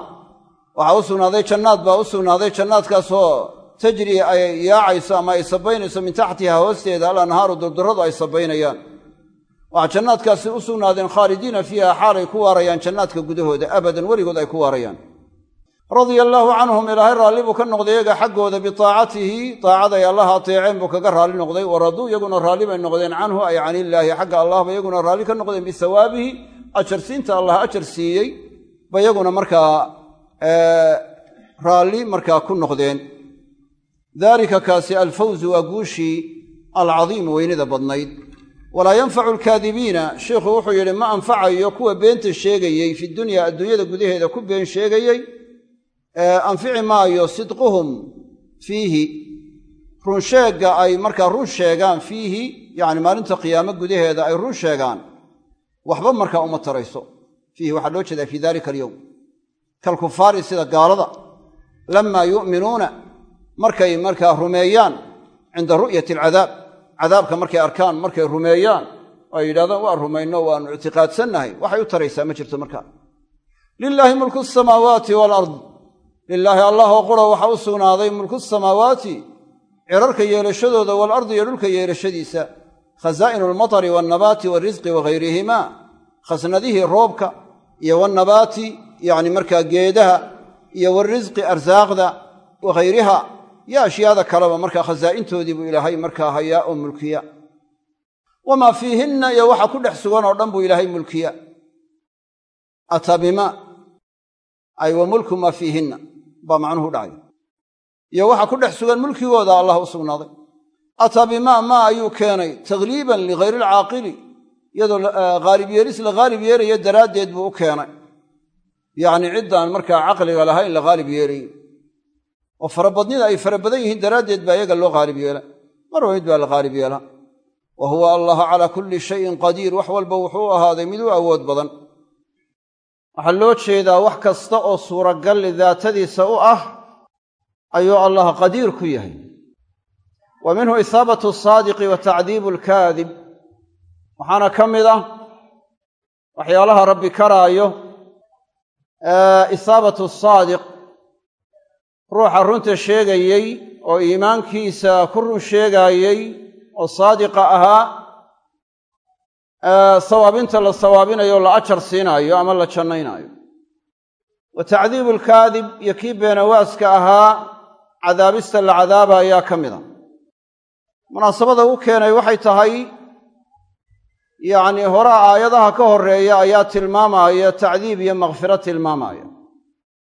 waxaa u sugnaaday jannaad baa u sugnaaday jannaadkaasoo tajri ay yaacayso ama ay sabaynayso min taxtiha hoosteeda alanhaaru durdurradu ay sabaynayaan. Waxaa jannaadkaasi u sugnaadeen khaalidiina fiiha xaalay ku waarayaan jannaadka gudahooda abadan weligood ay ku waarayaan. Radia allaahu canhum ilaahay raalli buu ka noqday iyaga xaggooda biaacatihi daacaday allah ateeceen buu kaga raalli noqday waraduu iyaguna raalli bay noqdeen canhu ay can illaahi xagga allahba iyaguna raalli ka noqdeen bisawaabihi ajarsiinta allah ajar siiyey ba raalli markaa ku noqdeen. Daalika kaasi alfawzu waa guushii alcadiimu weynida badnayd. Walaa yanfacu alkaadibiina sheikhu wuxuu yidhi ma anfacayo kuwa beenta sheegayey fi dunya adduunyada gudaheeda ku been sheegayey. Anfici maayo sidquhum fiihi. Runsheegga ay markaa run sheegaan fiihi yacni maalinta qiyaamo gudaheeda ay run sheegaan. Waxba markaa uma tarayso. Fiihi waxaa loo jeedaa fii dalika alyowm kalkufaari sida gaalada lamaa yu'minuuna markay markaa rumeeyaan cinda ru'yati alcadaab cadaabka markay arkaan markay rumeeyaan ay yidhahdaan waa rumayno waannu ictiqaadsannahay. Waxay u taraysaa ma jirto markaa. Lilaahi mulku asamaawaati walard lilaahi allah oo qura waxaa u sugnaaday mulku samaawaati cirarka yeelashadooda waalardi iyo dhulka yeelashadiisa khasaa'inu almatari waannabaati waarisqi waghayrihimaa khasnadihii roobka iyo wannabaati yacni markaa geedaha iyo warisqi arsaaqda waghayriha iyo ashyaada kaleba markaa khasaa'intoodii buu ilaahay markaa hayaa oo mulkiya. Wamaa fiihinna iyo waxa ku dhex sugan oo dhan buu ilaahay mulkiya. Ataa bimaa ay wa maa fiihinna baa macnuhu dhacay. Iyo waxa ku dhex sugan mulkigooda allah u sugnaaday. Ataa bimaa maa ayuu keenay takhliiban ligayri alcaaqili iyadoo haalib yeelis la haalib yeelaya daraaddeed buu u keenay yacni ciddaan markaa caqliga lahayn la haalib yeelayn oo farabadnida ay fara badan yihiin daraaddeed baa iyaga loo haalib yeela. Marba mid baa la haalib yeelaa wa huwa allah calaa kulli shayin qadiir. Wax walba wuxuu ahaaday mid u awood badan. Waxaa loo jeedaa wax kasta oo suuragal daatadiisa u ah ayuu allah qadiir ku yahay. Wa minhu isaabatu asaadiqi wa tacdiibu alkaadib waxaana ka mid ah waxyaalaha rabbi karaayo isaabatu asaadiq ruuxa runta sheegayey oo iimaankiisa ku run sheegaayey oo saadiqa ahaa sawaabinta la sawaabinayo la ajar siinaayo ama la jannaynaayo wa tacdiibu alkaadib iyo kii beenawaaska ahaa cadaabista la cadaaba ayaa ka mid a. Munaasabada u keenay waxay tahay yacnii horaa aayadaha ka horreeya ayaa tilmaamaya tacdiib iyo makfiro tilmaamaya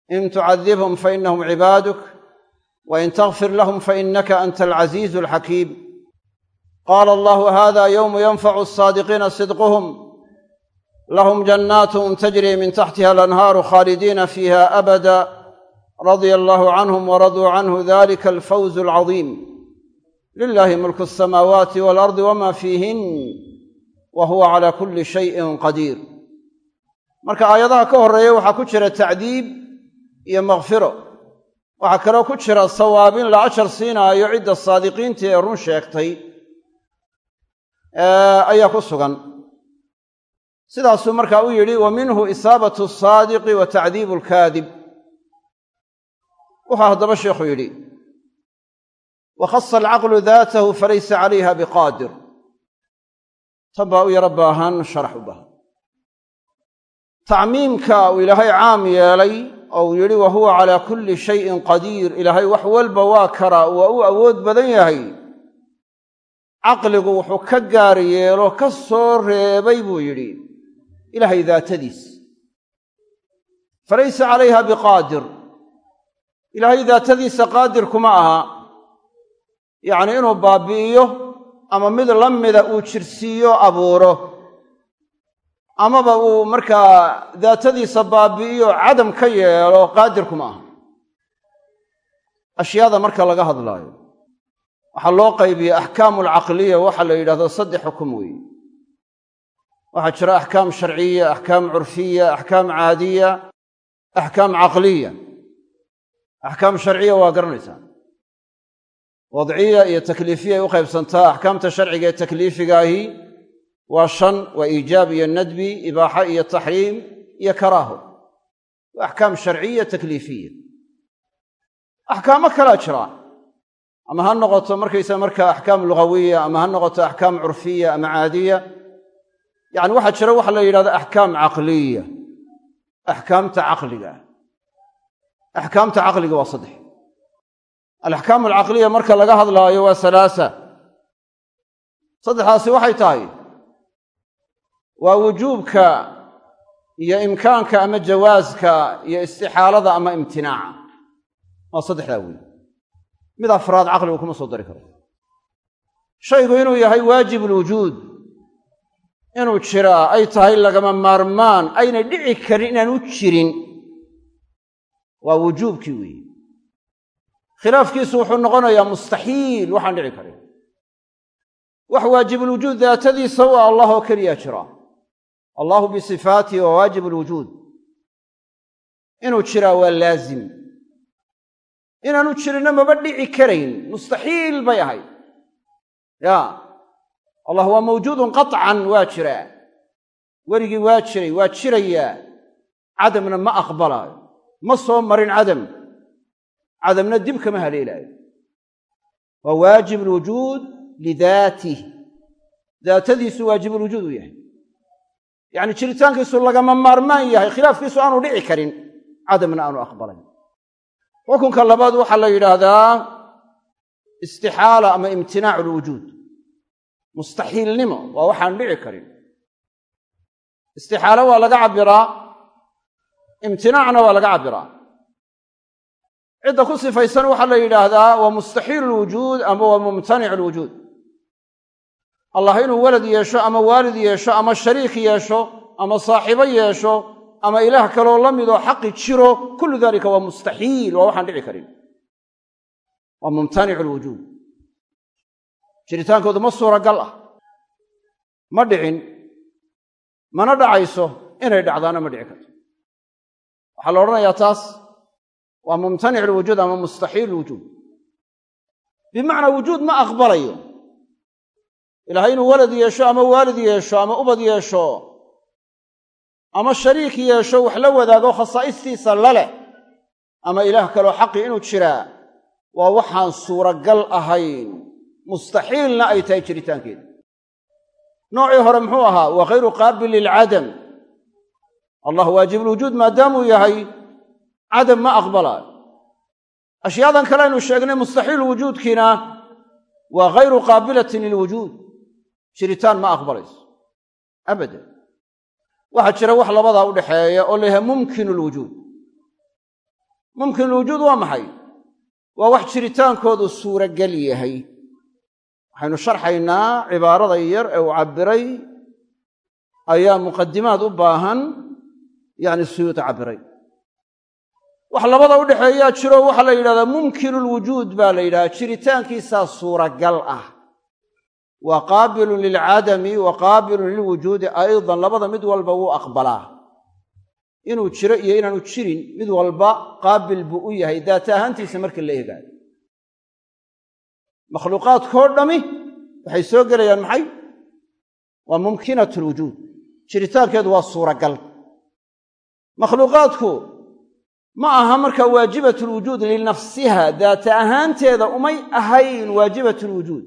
in tucadibhum fa innahum cibaaduk wa in takfir lahum fa innaka anta alcasiizu alxakiim qaala allahu hada yowmu yanfacu asaadiqiina sidquhum lahum jannaatun tajri min taxtiha alanhaaru khaalidiina fiiha abada radia allahu canhum waraduu canhu dalika alfawzu alcadiim lilahi mulku asamaawaati waalardi wama fiihin wa huwa calaa kulli shayin qadiir. Marka aayadaha ka horreeya waxaa ku jira tacdiib iyo makfiro waxaa kaloo ku jira sawaabin la ajar siinaayo cidda saadiqiinta ee run sheegtay ayaa ku sugan. Sidaasuu markaa u yidhi wa minhu isaabatu asaadiqi wa tacdiibu alkaadib wuxuu haddaba sheikhu yidhi wa khasa alcaqlu daatahu falaysa calayha biqaadir tan baa u yaro baahan sharax u baahan. Tacmiimka uu ilaahay caam yeelay oo uu yidhi wa huwa calaa kulli shayin qadiir. Ilaahay wax walba waa karaa waa u awood badan yahay. Caqligu wuxuu ka gaar yeelo ka soo reebay buu yidhi ilaahay daatadiis. Falaysa calayha biqaadir. Ilaahay daatadiisa qaadir kuma aha. Yacnii inuu baabi'iyo ama mid la mida uu jirsiiyo abuuro. Amaba uu markaa daatadiisa baabi'iyo cadam ka yeelo qaadir kuma aha. Ashyaada marka laga hadlaayo waxaa loo qaybiya axkaamu alcaqliya waxa la yidhahdo saddex xukum weeye. Waxaa jira axkaam sharciya axkaam curfiya axkaam caadiya axkaam caqliya. Axkaam sharciya waa garanaysaa wadciya iyo takliifiyay u qaybsantaa axkaamta sharciga ee takliifigaahi waa shan waa iijaab iyo nadbi ibaaxa iyo taxriim iyo karaaho. Waa axkaam sharciya takliifiya. Axkaamo kalaa jira. Ama ha noqoto markaysa markaa axkaam lugawiya ama ha noqoto axkaam curfiya ama caadiya. Yacni waxaa jira waxa la yidhahda axkaam caqliya. Axkaamta caqliga. Axkaamta caqliga waa saddex alaxkaam alcaqliya marka laga hadlaayo waa halaasa saddexdaasi waxay tahay waa wujuubka iyo imkaanka ama jawaaska iyo istixaalada ama imtinaaca. Waa saddexdaa weeye mid afraad caqligu kuma soo dari karo. Shaygu inuu yahay waajib ulwujuud inuu jiraa ay tahay lagama maarmaan aynay dhici karin inaan u jirin waa wujuubkii weeye khilaafkiisu wuxuu noqonayaa mustaxiil waxaan dhici karin wax waajibulwujuud daatadiisa u ah allah oo keliya jira. Allahu bisifaatihi waa waajib ulwujuud inuu jiraa waa laazim. Inaanu jirinna maba dhici karayn. Mustaxiil bay ahayd. Ya allah waa mawjuudun qaطcan waa jiraa werigii waa jiray waa jirayaa. Cadamna ma aqbalaayo. Ma soo marin cadam cadamna dib kama haleelaayo waa waajib alwujuud lidaatih daatadiisu waajibulwujuud u yahay yacni jiritaankiisu lagama maarmaan yahay khilaafkiisu aanu dhici karin cadamna aanu aqbalayn xukunka labaad waxaa la yidhaahdaa istixaala ama imtinaacu lwujuud mustaxiilnimo waa waxaan dhici karin istixaalo waa laga cabbiraa imtinaacna waa laga cabbiraa cidda ku sifaysan waxaa la yidhaahdaa waa mustaxiil lwujuud ama waa mumtanic lwujuud allah inuu walad yeesho ama waalid yeesho ama shariik yeesho ama saaxibo yeesho ama ilaah kaloo la midoo xaqi jiro kullu dalika waa mustaxiil waa waxaan dhici karin. Waa mumtanic lwujuud jiritaankoodu ma suuragal ah. Ma dhicin mana dhacayso inay dhacdaana ma dhici karto. Waxaa la odhanayaa taas waa mumtanic lwujuud ama mustaxiil lwujuud bimacnaa wujuud ma aqbalayo. Ilahay inuu walad yeesho ama waalid yeesho ama ubad yeesho ama shariik yeesho wax la wadaago khasaa'istiisa la leh ama ilaah kaloo xaqi inuu jiraa waa waxaan suuragal ahayn. Mustaxiilna ay tahay jiritaankeeda. Noocii hore muxuu ahaa waa khayru qaabil lilcadam allah waajibulwujuud maadaamuu yahay cadam ma aqbalaayo ashyaadan kale aynu sheegnay mustaxiil wujuudkiina waa khayru qaabilatin lilwujuud jiritaan ma aqbalayso. Abadan waxaa jira wax labadaa u dhaxeeya oo la yahay mumkinu lwujuud mumkinulwujuud waa maxay? Waa wax jiritaankoodu suuragal yahay. Waxaynu sharxaynaa cibaarada yar ee uu cabbiray ayaa muqadimaad u baahan yacni suyuuti cabbiray wax labada u dhexeeyaa jiro waxaa la yidhahdaa mumkinulwujuud baa la yidhahdaa jiritaankiisaa suuragal ah. Wa qaabilun lilcadami wa qaabilun lilwujuudi aydan labada mid walba wuu aqbalaa. Inuu jiro iyo inaanu jirin mid walba qaabil buu u yahay daata ahaantiisa marka la eegaayo makhluuqaadkoo dhami waxay soo gelayaan maxay? Waa mumkinat jiritaankeedu waa suuragal. Makhluuqaadku ma aha markaa waajibat lwujuud linafsiha daata ahaanteeda umay ahayn waajibat lwujuud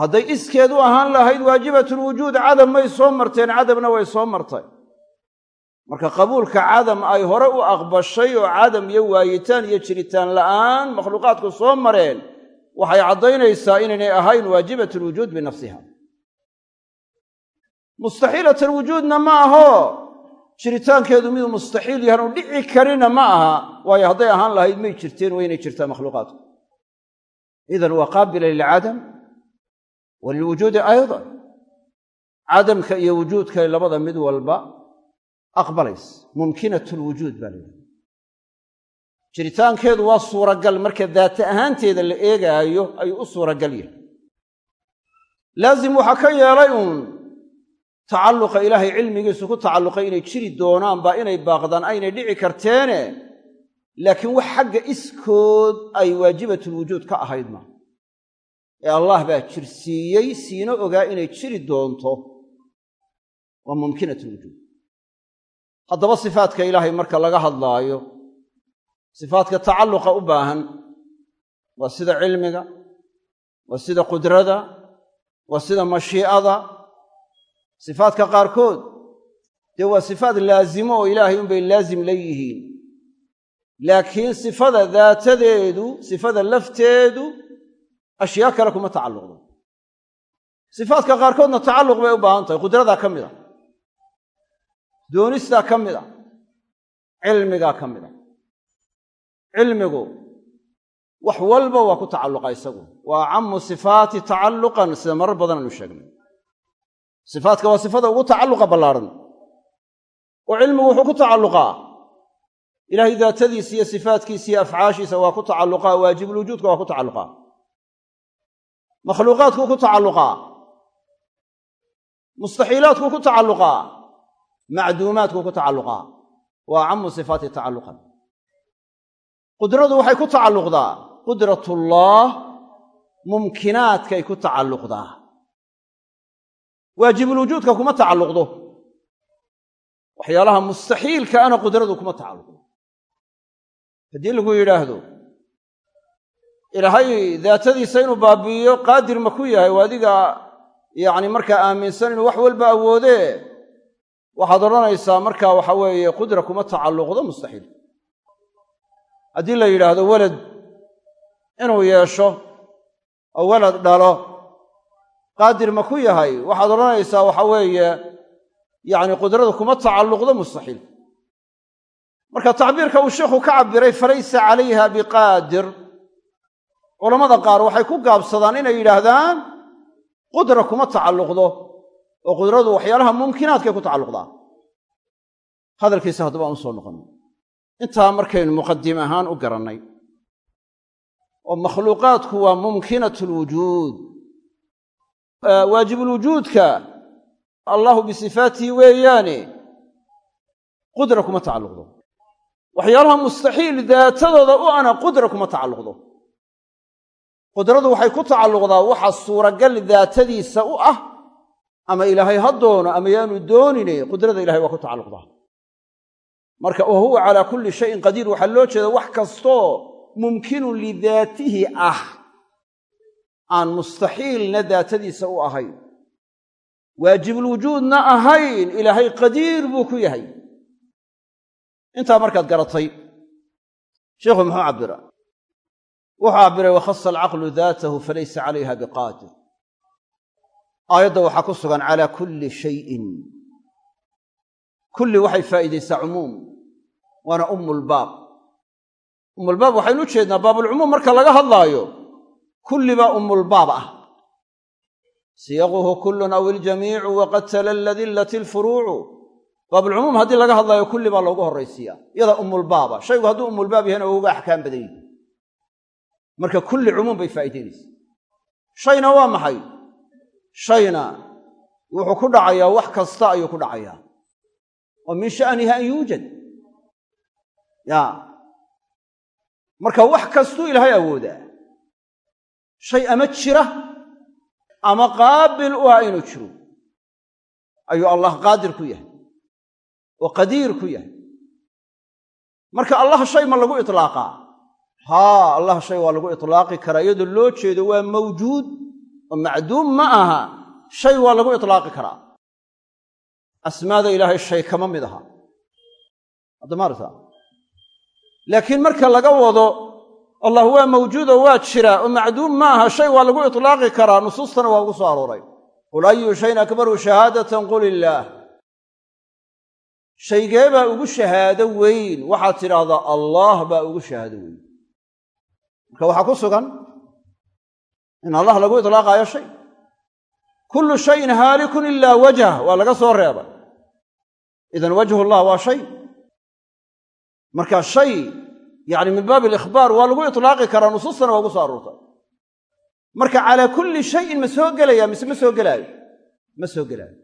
hadday iskeed u ahaan lahayd waajibatulwujuud cadam may soo marteen cadamna way soo martay. Marka qabuulka cadam ay hore u aqbashay oo cadam iyo waayitaan iyo jiritaan la'aan makhluuqaadku soo mareen waxay caddaynaysaa inaynay ahayn waajibat alwujuud binafsiha mustaxiilat alwujuudna ma aho jiritaankeedu miduu mustaxiil yahan u dhici karina ma aha waayo hadday ahaan lahayd may jirteen waynay jirtaa makhluuqaadku. Idan waa qaabila lilcadam wa aydan cadamka iyo wujuudka labada mid walba aqbalays mumkinat lwujuud baa layidhaha jiritaankeedu waa suuragal marka daata ahaanteeda la eegaayo ayuu u suuragal yahay. Laazim waxaa ka yeelay uun tacalluqa ilaahay cilmigiisu ku tacalluqay inay jiri doonaan baa inay baaqdaan aynay dhici karteene. Laakiin wax xagga iskood ay waajibatulwujuud ka ahayd ma. Ee allah baa jirsiiyey siina ogaa inay jiri doonto. Waa mumkinat lwujuud haddaba sifaadka ilaahay marka laga hadlaayo sifaadka tacalluqa u baahan waa sida cilmiga waa sida qudrada waa sida mashii'ada sifaadka qaarkood dee waa sifaad laazimo oo ilaahay unbay laazim la yihiin. Laakiin sifada daatadeedu sifada lafteedu ashyaa kale kuma tacalluqdo. Sifaadka qaarkoodna tacalluq bay u baahan tahay qudradaa ka mid a doonistaa ka mid a cilmigaa ka mid a. Cilmigu wax walba waa ku tacalluqa isagu. Waa acamu sifaati tacalluqan sida marar badan aynu sheegnay sifaadka waa sifada ugu tacalluqa ballaadhan oo cilmigu wuxuu ku tacalluqaa. Ilaahay daatadiisa iyo sifaadkiisa iyo afcaashiisa waa ku tacalluqaa. Waajibulwujuudka waa ku tacalluqaa. Makhluuqaadkuu ku tacalluqaa. Mustaxiilaadkuu ku tacalluqaa. Macduumaadkuu ku tacalluqaa. Waa acamu sifaati tacalluqan. Qudradu waxay ku tacalluqdaa. Qudratullaah mumkinaadkay ku tacalluqdaa waajibulwujuudka kuma tacalluqdo. Waxyaalaha mustaxiilka ana qudradu kuma tacalluqdo. Haddii lagu yidhaahdo ilaahay daatadiisa inuu baabi'iyo qaadir ma ku yahay waa adiga yacni markaa aaminsan inuu wax walba awoodee? Waxaad odhanaysaa markaa waxa weeye qudra kuma tacalluqdo mustaxiil. Haddii la yidhaahdo welad inuu yeesho oo welad dhalo qaadir ma ku yahay? Waxaad odhanaysaa waxa weeye yacni qudradu kuma tacalluqdo mustaxiil marka tacbiirka uu sheikhu ka cabbiray falaysa calayha biqaadir. Culammada qaar waxay ku gaabsadaan inay yidhaahdaan qudra kuma tacalluqdo oo qudradu waxyaalaha mumkinaadkay ku tacalluqdaa hadalkiisa haddaba aan u soo noqonno intaa markaynu muqadim ahaan u garannay oo makhluuqaadku waa mumkinat lwujuud waajibulwujuudka allahu bisifaatihi weeyaane qudra kuma tacalluqdo. Waxyaalaha mustaxiil daatadooda u ana qudra kuma tacalluqdo. Qudradu waxay ku tacalluqdaa waxa suuragal daatadiisa u ah ama ilaahay ha doono ama yaanu doonine qudrada ilahay waa ku tacalluqdaa. Marka wa huwa calaa kulli shayin qadiir waxaa loo jeeda wax kastoo mumkinun lidaatihi ah aan mustaxiilna daatadiisa u ahayn waajibulwujuudna ahayn ilaahay qadiir buu ku yahay. Intaa markaad garatay sheikhu muxuu cabbira? Wuxuu cabbiray wakhasa alcaqlu daatahu falaysa calayha biqaadir. Aayadda waxaa ku sugan calaa kulli shayin. Kulli waxay faa'iidaysaa cumuum waana ummulbaab ummulbaab waxaynu u jeednaa baabulcumuum marka laga hadlaayo kulli baa ummulbaab ah. Siyaquhu kullun aw iljamiicu waqad talalladillat ilfuruucu baabulcumuum haddii laga hadlaayo kulli baa loogu horraysiiyaa iyada ummulbaaba shaygu hadduu ummulbaab yahayna uga axkaam badan yihi marka kulli cumuum bay faa'iidaynaysa shayna waa maxay? Shayna wuxuu ku dhacayaa wax kasta ayuu ku dhacayaa. Oo min sha'nihi an yuujad. Ya marka wax kastuu ilaahay awoodaa shay ama jira ama qaabil u ah inuu jiro ayuu allah qaadir ku yahay oo qadiir ku yahay marka allah shay ma lagu itlaaqaa haa allah shay waa lagu itlaaqi karaa iyadoo loo jeedo waa mawjuud oo macduum ma aha shay waa lagu itlaaqi karaa asmaada ilaahay shay kama mid aha marka laga wado allah waa mawjuudo waa jiraa oo macduum ma aha shay waa lagu itlaaqi karaa nusuustana waa ugu soo arooray. Qul ayu shayin akbaru shahaadatan qul illaah shaygee baa ugu shahaado weyn waxaad tidhaahdaa allah baa ugu shahaado weyn. Marka waxaa ku sugan in allah lagu itlaaqaayo shay. Kullu shayin haalikun ilaa wajah waa laga soo reebay. Idan wajhullah waa shay. Marka shay yacni min baabi alikhbaar waa lagu itlaaqi karaa nusuustana waa ugu soo aroortay marka calaa kulli shayin ma soo gelaya mise ma soo gelaayo? Ma soo gelaayo.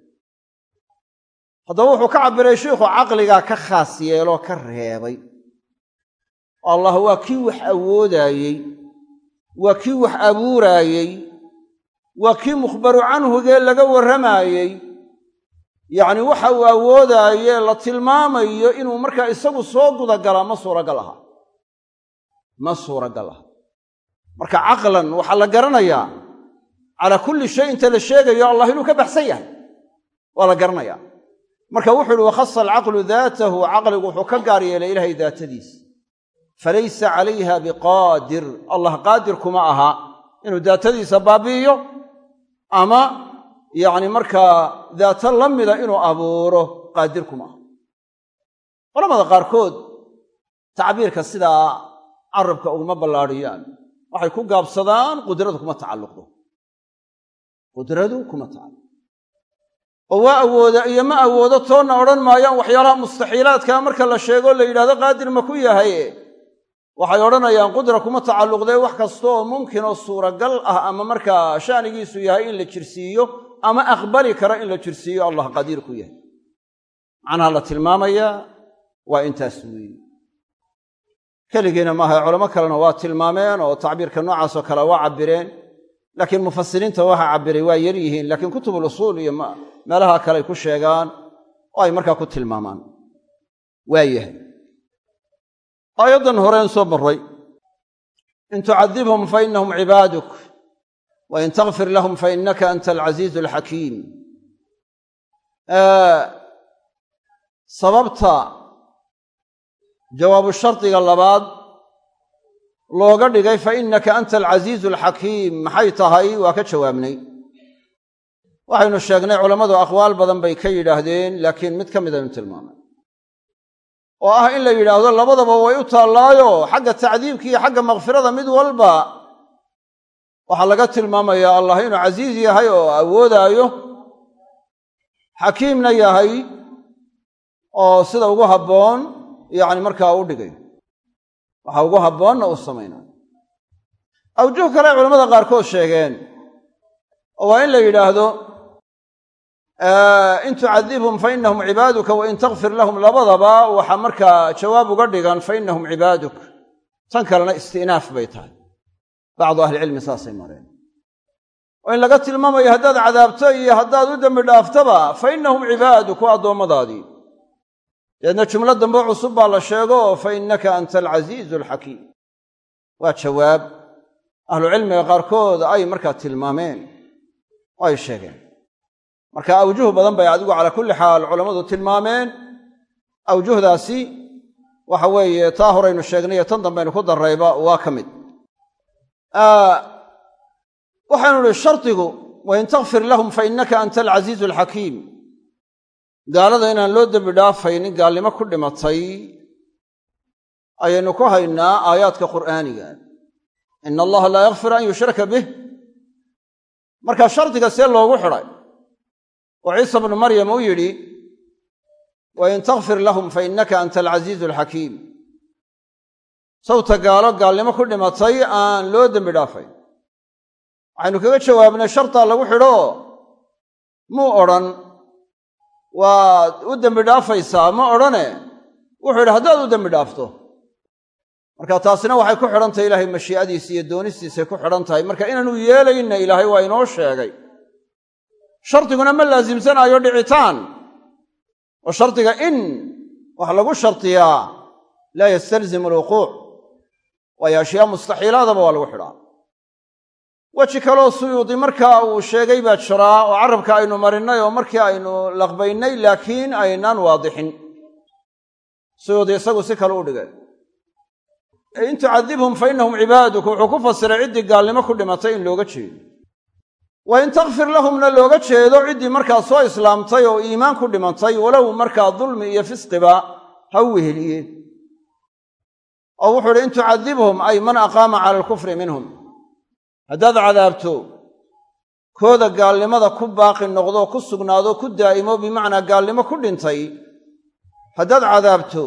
Haddaba wuxuu ka cabbiray sheikhu caqligaa ka khaas yeeloo ka reebay. Allah waa kii wax awoodaayey waa kii wax abuuraayey waa kii mukhbaru canhugee laga warramaayey yacni waxa uu awoodaaye la tilmaamayo inuu markaa isagu soo gudagalaa ma suuragal aha ma suuragal aha marka caqlan waxaa la garanayaa calaa kulli shay inta la sheegayo allah inuu ka baxsan yahay. Waa la garanaya marka wuxuu uhi wakhasa alcaqlu daatahu caqligu wuxuu ka gaar yeelay ilaahay daatadiisa falaysa calayha biqaadir allah qaadir kuma aha inuu daatadiisa baabi'iyo ama yacni markaa daato la mida inuu abuuro qaadir kuma aha. Culamada qaarkood tacbiirka sidaa carabka uguma ballaadhiyaan. Waxay ku gaabsadaan qudradu kuma tacalluqdo. Qudradu kuma tacalluqdo. Oo waa awooda iyo ma awoodo toonna odhan maayaan waxyaalaha mustaxiilaadka marka la sheego la yidhahdo qaadir ma ku yahay waxay odhanayaan qudra kuma tacalluqdee wax kasta oo mumkin oo suuragal ah ama markaa shanigiisu yahay in la jirsiiyo ama aqbali kara in la jirsiiyo allah qadiir ku yahay. Macnaha la tilmaamayaa waa intaas weeye keligiina maaha culamo kalena waa tilmaameen oo tacbiirka noocaasoo kale waa cabbireen. Laakiin mufasiriinta waxa cabbiray waa yar yihiin laakiin kutubul usuul iyo meelaha kale ay ku sheegaan oo ay markaa ku tilmaamaan. Waa yahay. Aayaddan horeen soo marray. In tucadibhum fa inahum cibaaduk wa in takfir lahum fa innaka anta alcasiizu alxakiim sababta jawaabu shardiga labaad looga dhigay fa innaka anta alcasiizu alxakiim maxay tahay? Waa ka jawaabnay. Waxaynu sheegnay culammadu aqwaal badan bay ka yidhaahdeen laakiin mid ka midaynu tilmaamay. Oo ah in la yidhaahdo labadaba way u taallaayo xagga tacdiibka iyo xagga makfirada mid walba. Waxaa laga tilmaamayaa allah inuu casiiz yahay oo awoodaayo xakiimna yahay oo sida ugu habboon yacni markaa u dhigay. Waxa ugu habboonna u samaynayo awjuh kale ay culamada qaarkood sheegeen waa in la yidhaahdo in tucadibhum fa inahum cibaaduka wa in takfir lahum labadaba waxaa markaa jawaab uga dhigan fa inahum cibaaduk tan kalena istinaaf bay tahay. Bacdu ahlicilmi saasay mareen. Oo in laga tilmaamayo haddaad cadaabto iyo haddaad u dembi dhaaftaba fa inahum cibaaduk waa addoommadaadii deedna jumlo dambe cusub baa la sheego fa innaka anta alcasiizu alxakiim waa jawaab ahlucilmiga qaarkood ay markaa tilmaameen oo ay sheegeen marka awjuh badan bay adigu calaa kulli xaal culammadu tilmaameen awjuhdaasi waxa weeye taa horaynu sheegnay tan dambaynu ku darrayba waa ka mid waxaynu idhi shardigu wain takfir lahum fa anta alcasiizu alxakiim gaalada inaan loo dembi dhaafaynin gaalnimo ku dhimatay ayaynu ku haynaa aayaadka qur'aaniga. Ina allaha laa yakfir an yushraka bih. Marka shardiga see loogu xidhay oo ciisa bnu maryam uu yidhi wain takfir lahum fa innaka anta alcasiizu alxakiim sawta gaalo gaalnimo ku dhimatay aan loo dembi dhaafayn waxaynu kaga jawaabnay shartaa lagu xidho. Muu odhan waad u dembi dhaafaysaa ma odhane? Wuxuu yidhi haddaad u dembi dhaafto. Marka taasina waxay ku xidhan tahay ilaahay mashii'adiisa iyo doonistiisay ku xidhan tahay marka inaanu yeelayna ilaahay waa inoo sheegay. Shardiguna ma laasimsanaayo dhicitaan. Oo shardiga in wax lagu shardiyaa laa yastalzimu alwuquuc waayo ashyaa mustaxiilaadaba waa lagu xidhaa weji kaloo suyuudi markaa uu sheegay baa jiraa oo carabka aynu marinnay oo markii aynu laqbaynay laakiin aynaan waadixin. Suyuudi isagu si kale u dhigay. In tucadibhum fa innahum cibaaduk wuxuu ku fasiray ciddii gaalnimo ku dhimatay in looga jeedo. Wa in takfir lahumna looga jeedo ciddii markaa soo islaamtay oo iimaan ku dhimatay walow markaa dulmi iyo fisqiba ha u weheliyeen. Oo wuxuu uhi in tucadibhum ay man aqaama cala alkufri minhum haddaad cadaabto kooda gaalnimada ku baaqi noqdo ku sugnaado ku daa'imo bimacnaa gaalnimo ku dhintay haddaad cadaabto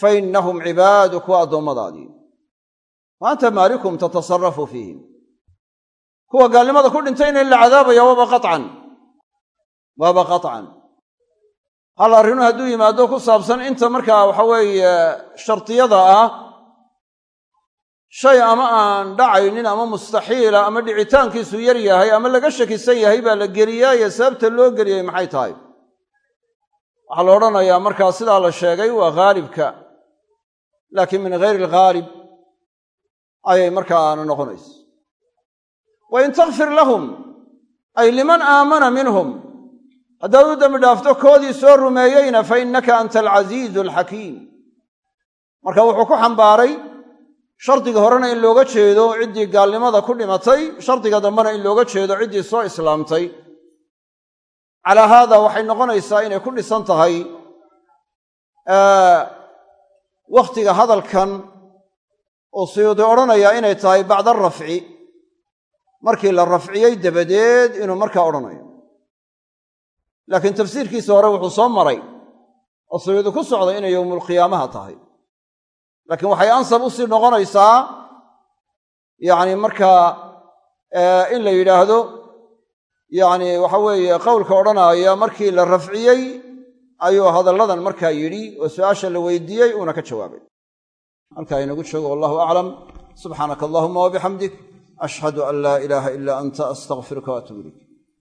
fa innahum cibaaduk waa addoommadaadii. Wa anta maalikum tatasarafu fiihim. Kuwa gaalnimada ku dhintayna in la cadaabaya waaba qacan waaba qaطcan hal arrinu hadduu yimaado ku saabsan inta markaa waxa weeye shardiyada ah shay ama aan dhacaynin ama mustaxiila ama dhicitaankiisu yar yahay ama laga shakisan yahay baa la geliyaaye sababta loo geliyey maxay tahay? Waxaa la odhanayaa markaa sidaa la sheegay waa haalibka laakiin min hayri alghaalib ayay markaana noqonaysa wa in takfir lahum ay liman aamana minhum. Haddaad u dembi dhaafto koodii soo rumeeyeyna fa innaka anta alcasiizu alxakiim marka wuxuu ku xambaaray shardiga horena in looga jeedo ciddii gaalnimada ku dhimatay shardiga dambena in looga jeedo ciddii soo islaamtay. Calaa haada waxay noqonaysaa inay ku dhisan tahay wakhtiga hadalkan uu suyuudi odhanayaa inay tahay bacda rafci. Markii la rafciyey dabadeed inuu markaa odhanayo. Laakiin tafsiirkiisa hore wuxuu soo maray oo suyuudi ku socday inay yowmulqiyaamaha tahay laakiin waxay ansab u sii noqonaysaa yacni markaa in la yidhaahdo yacni waxa weeye qowlka odhanaaya markii la rafciyey ayuu hadalladan markaa yidhi oo su'aasha la weydiiyey uuna ka jawaabay. Halkaa inagu joogo wallahu aclam subxaanaka allahuma wabixamdik ashhadu an laa ilaaha ilaa anta astaqfiruka waatuub